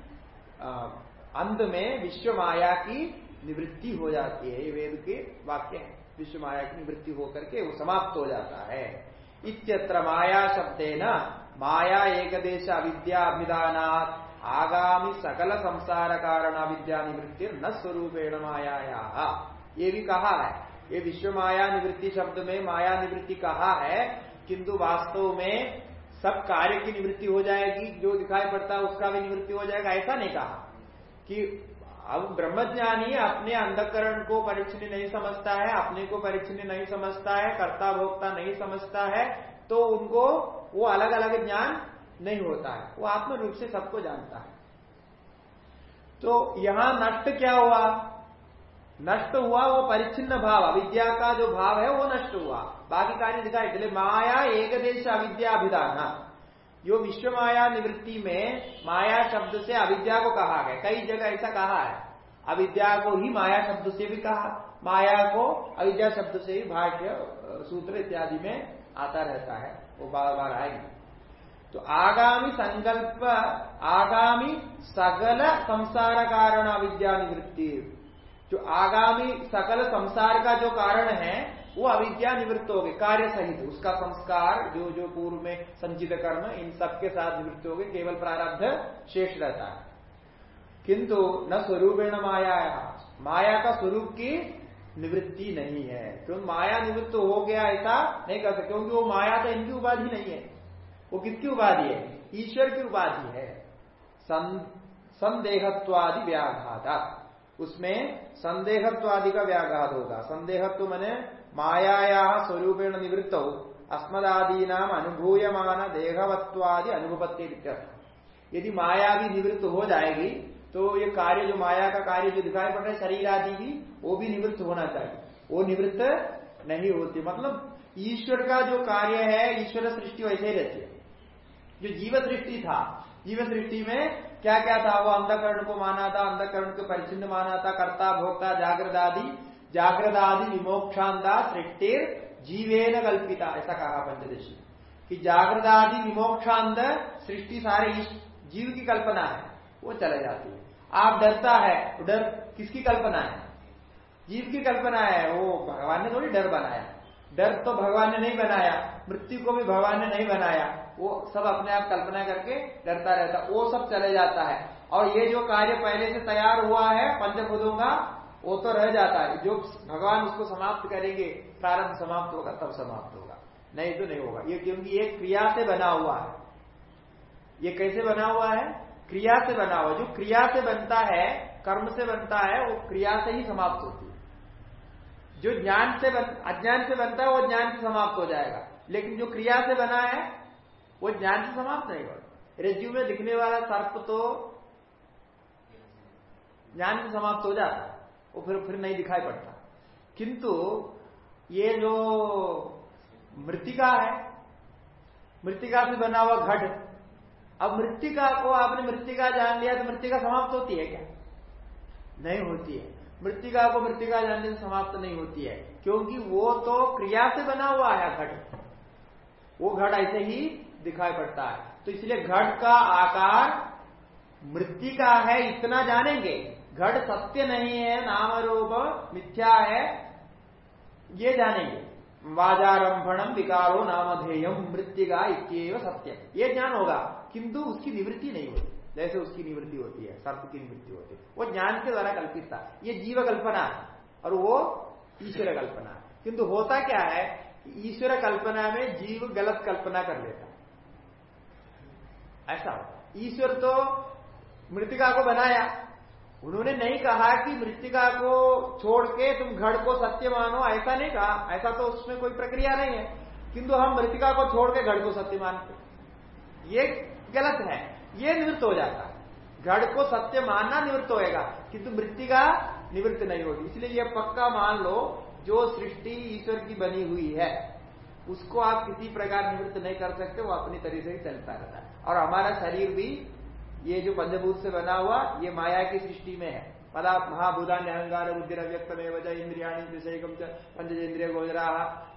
अंत में विश्व माया की निवृत्ति हो जाती है। ये वेद के वाक्य है। विश्व माया की निवृत्ति होकर के वो समाप्त हो जाता है। इत्यत्र माया शब्दे न माया एक देश अविद्या आगामी सकल संसार कारण अविद्या निवृत्ति न स्वरूपेण माया ये भी कहा है, ये विश्व माया निवृत्ति शब्द में माया निवृत्ति कहा है, किंतु वास्तव में सब कार्य की निवृत्ति हो जाएगी, जो दिखाई पड़ता है उसका भी निवृत्ति हो जाएगा, ऐसा नहीं कहा। कि अब ब्रह्मज्ञानी अपने अंधकरण को परिचन्न नहीं समझता है, अपने को परिचन्न नहीं समझता है, कर्ता भोक्ता नहीं समझता है तो उनको वो अलग अलग ज्ञान नहीं होता है। वो आत्म रूप से सबको जानता है। तो यहाँ नष्ट क्या हुआ? नष्ट हुआ वो परिच्छिन्न भाव, अविद्या का जो भाव है वो नष्ट हुआ। बाकी कार्य दिखाई चले माया एक देश अविद्या अभिधान जो विश्व माया निवृत्ति में माया शब्द से अविद्या को कहा गया। कई जगह ऐसा कहा है। अविद्या को ही माया शब्द से भी कहा। माया को अविद्या शब्द से ही भाष्य सूत्र इत्यादि में आता रहता है। वो बार बार आएगी। तो आगामी संकल्प, आगामी सकल संसार कारण अविद्या निवृत्ति। जो आगामी सकल संसार का जो कारण है, वो अविद्या निवृत्त हो गए, कार्य सहित। उसका संस्कार, जो जो पूर्व में संचित कर्म, इन सबके साथ निवृत्त हो गए, केवल प्रारब्ध शेष रहता है। किंतु न स्वरूपेण माया माया का स्वरूप की निवृत्ति नहीं है। क्योंकि माया निवृत्त हो गया ऐसा नहीं कर सकते, क्योंकि वो माया तो इनकी उपाधि नहीं है। वो किसकी उपाधि है? ईश्वर की उपाधि है। संदेहत्वादि व्याघात। उसमें संदेहत्वादि का व्याघात होगा। संदेहत्व मैंने माया स्वरूपेण निवृत्त। अस्मदादी नाम अनुभूयमान देहवत्वादि अनुभवत्य यदि माया भी निवृत्त हो जाएगी तो ये कार्य जो माया का कार्य जो दिखाई पड़ रहा है, शरीर आदि भी, वो भी निवृत्त होना चाहिए। वो निवृत्त नहीं होती। मतलब ईश्वर का जो कार्य है, ईश्वर सृष्टि वैसे ही रहती है। जो जीव सृष्टि था, जीव सृष्टि में क्या क्या था? वो अंधकरण को माना था, अंधकरण को परिचिन्न माना था, कर्ता, भोक्ता, जागृत आदि। जागृत आदि विमोक्षांदा सृष्टि जीवेन कल्पिता, ऐसा कहा पंचदशी। कि जागृत आदि विमोक्षांत सृष्टि सारे जीव की कल्पना है, वो चले जाती है। आप डरता है तो डर किसकी कल्पना है? जीव की कल्पना है, वो भगवान ने थोड़ी डर बनाया। डर तो भगवान ने नहीं बनाया, मृत्यु को भी भगवान ने नहीं बनाया। वो सब अपने आप कल्पना करके डरता रहता, वो सब चले जाता है। और ये जो कार्य पहले से तैयार हुआ है, पंचभूतों का, वो तो रह जाता है। जो भगवान उसको समाप्त करेंगे, प्रारंभ समाप्त होगा, तब समाप्त होगा। नहीं तो नहीं होगा। ये क्योंकि ये क्रिया से बना हुआ है। ये कैसे बना हुआ है? क्रिया से बना हुआ जो क्रिया से बनता है कर्म से बनता है वो क्रिया से ही समाप्त होती है। जो ज्ञान से बन, अज्ञान से बनता है वो ज्ञान से समाप्त हो जाएगा। लेकिन जो क्रिया से बना है वो ज्ञान से समाप्त नहीं होगा। रज्जु में दिखने वाला सर्प तो ज्ञान से समाप्त हो जाता है वो फिर फिर नहीं दिखाई पड़ता। किंतु ये जो मृतिका है मृतिका से बना हुआ घट अब मृतिका को आपने मृतिका जान लिया तो मृतिका समाप्त होती है क्या? नहीं होती है। मृतिका को मृतिका जानने से समाप्त नहीं होती है, क्योंकि वो तो क्रिया से बना हुआ है, घट। वो घट ऐसे ही दिखाई पड़ता है। तो इसलिए घट का आकार मृतिका है, इतना जानेंगे। घट सत्य नहीं है, नाम रूप मिथ्या है, ये जानेंगे। वाजारंभणम विकारो नामधेयम मृतिका इतव सत्य। ये ज्ञान होगा। किंतु उसकी निवृत्ति नहीं होती। जैसे उसकी निवृत्ति होती है, सर्प की निवृत्ति होती है। वो ज्ञान के द्वारा कल्पित था। ये जीव कल्पना है, और वो ईश्वर कल्पना है। किंतु होता क्या है ईश्वर कल्पना में जीव गलत कल्पना कर लेता ऐसा होता ईश्वर तो मृतिका को बनाया। उन्होंने नहीं कहा कि मृतिका को छोड़ के तुम घड़ को सत्य मानो। ऐसा नहीं कहा। ऐसा तो उसमें कोई प्रक्रिया नहीं है। किंतु हम मृतिका को छोड़ के घड़ को सत्य मानते ये गलत है, ये निवृत्त हो जाता। घड़ को सत्य मानना निवृत्त होएगा, किंतु मृतिका निवृत्त नहीं होगी। इसलिए ये पक्का मान लो, जो सृष्टि ईश्वर की बनी हुई है, उसको आप किसी प्रकार निवृत्त नहीं कर सकते, वो अपनी तरीके से ही चलता रहता है। और हमारा शरीर भी, ये जो पंचभूत से बना हुआ, ये माया की सृष्टि में है। पदा महाभूतान्य अहंगार बुद्धि अव्यक्त में वजह इंद्रिया पंचेन्द्रिय गोजरा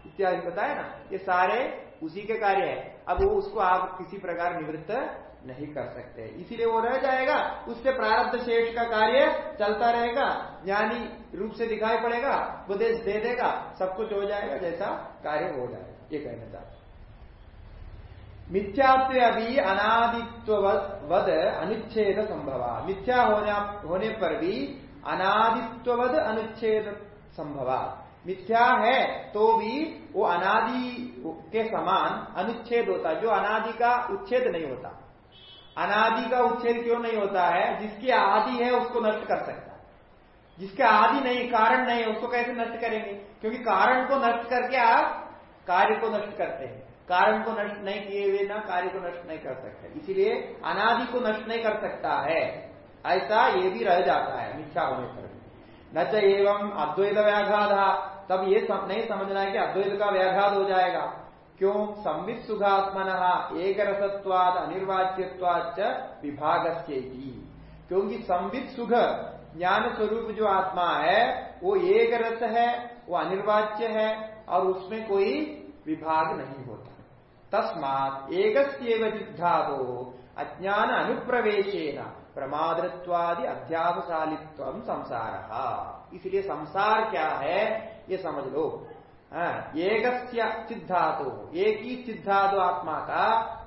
इत्यादि बताए ना? ये सारे उसी के कार्य है। अब वो उसको आप किसी प्रकार निवृत्त नहीं कर सकते। इसीलिए वो रह जाएगा। उससे प्रारब्ध शेष का कार्य चलता रहेगा। ज्ञानी रूप से दिखाई पड़ेगा, उपदेश दे देगा, सब कुछ हो जाएगा जैसा कार्य हो जाएगा ये कहना चाहते मिथ्यात्व अभी अनादित्ववद अनुच्छेद संभव। मिथ्या होने पर भी अनादित्ववद अनुच्छेद संभव। मिथ्या है तो भी वो अनादि के समान अनुच्छेद होता है। जो अनादि का उच्छेद नहीं होता। अनादि का उच्छेद क्यों नहीं होता है? जिसकी आदि है, उसको नष्ट कर सकता जिसके आदि नहीं, कारण नहीं है, उसको कैसे नष्ट करेंगे? क्योंकि कारण को नष्ट करके आप कार्य को नष्ट करते हैं। कारण को नष्ट नहीं किए हुए ना, कार्य को नष्ट नहीं कर सकते। इसीलिए अनादि को नष्ट नहीं कर सकता है। ऐसा ये भी रह जाता है, मिथ्या होने पर न एवं अद्वैत व्याघात। तब ये सम, नहीं समझना है कि अद्वैत का व्याघात हो जाएगा। क्यों? संवित सुखात्मन एक रसत्वाद अनिर्वाच्यवाच विभाग से ही क्योंकि संवित सुख ज्ञान स्वरूप जो आत्मा है वो एक रस है वो अनिर्वाच्य है और उसमें कोई विभाग नहीं होता। तस्मात एक सिद्धादो अज्ञान अनुप्रवेशेन प्रमादृत्वादि अध्यासालित्व संसार। इसलिए संसार क्या है? ये समझ लो। हाँ, एक सिद्धातु एक ही सिद्धातु आत्मा का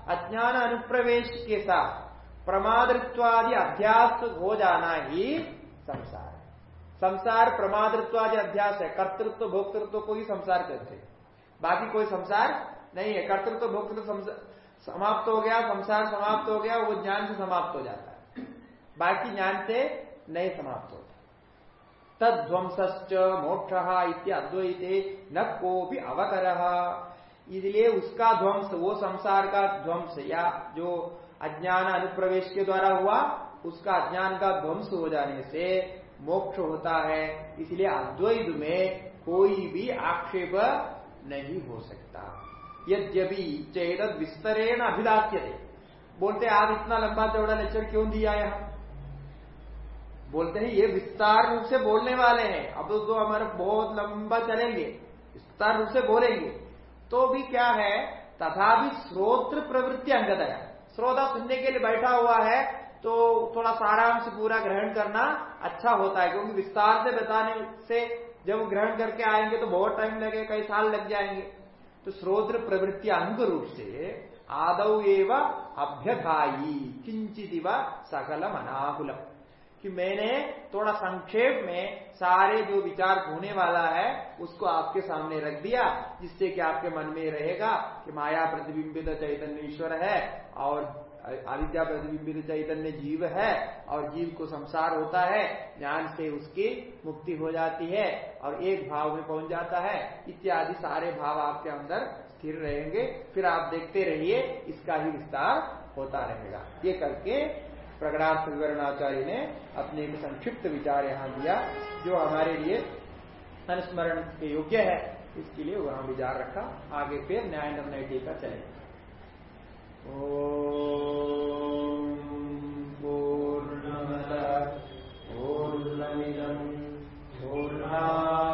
अज्ञान अनुप्रवेश के साथ प्रमादृत्वादि अध्यास हो जाना ही संसार। है संसार प्रमादृत्वादि अध्यास है कर्तृत्व भोक्तृत्व को ही संसार कहते बाकी कोई संसार नहीं है। कर्तृत्व भोक्तृत्व समाप्त हो गया संसार समाप्त हो गया वो ज्ञान से समाप्त हो जाता है। बाकी ज्ञान से नहीं समाप्त होता। तद्वंश्च मोक्ष इत्याद्वैते न को भी अवकर। इसलिए उसका ध्वंस, वो संसार का ध्वंस या जो अज्ञान अनुप्रवेश के द्वारा हुआ, उसका अज्ञान का ध्वंस हो जाने से मोक्ष होता है। इसलिए अद्वैत में कोई भी आक्षेप नहीं हो सकता। यद्यपि चेत विस्तरेण अभिलाष्य थे बोलते आप इतना लंबा चौड़ा लेक्चर क्यों दिया यहाँ? बोलते हैं, ये विस्तार रूप से बोलने वाले हैं। अब तो हमारे बहुत लंबा चलेंगे, विस्तार रूप से बोलेंगे। तो भी क्या है तथा भी स्रोत्र प्रवृत्ति अंगदया श्रोता सुनने के लिए बैठा हुआ है तो थोड़ा सारांश पूरा ग्रहण करना अच्छा होता है, क्योंकि विस्तार से बताने से जब ग्रहण करके आएँगे तो बहुत टाइम लगे कई साल लग जाएँगे। तो स्रोत्र प्रवृत्ति अंग रूप से आदौ एवं अभ्यधाई किंचित सकलम अनाकुलम कि मैंने थोड़ा संक्षेप में सारे जो विचार होने वाला है, उसको आपके सामने रख दिया, जिससे कि आपके मन में रहेगा कि माया प्रतिबिंबित चैतन्य ईश्वर है, और अविद्या प्रतिबिंबित चैतन्य जीव है, और जीव को संसार होता है, ज्ञान से उसकी मुक्ति हो जाती है, और एक भाव में पहुँच जाता है, इत्यादि सारे भाव आपके अंदर स्थिर रहेंगे। फिर आप देखते रहिए, इसका ही विस्तार होता रहेगा। ये करके प्रगणार्थ विवरणाचार्य ने अपने एक संक्षिप्त विचार यहाँ दिया, जो हमारे लिए अनुस्मरण के योग्य है। इसके लिए वहाँ विचार रखा। आगे फिर न्याय निर्णय टीका चलेगा। पूर्ण पूर्ण पूर्णा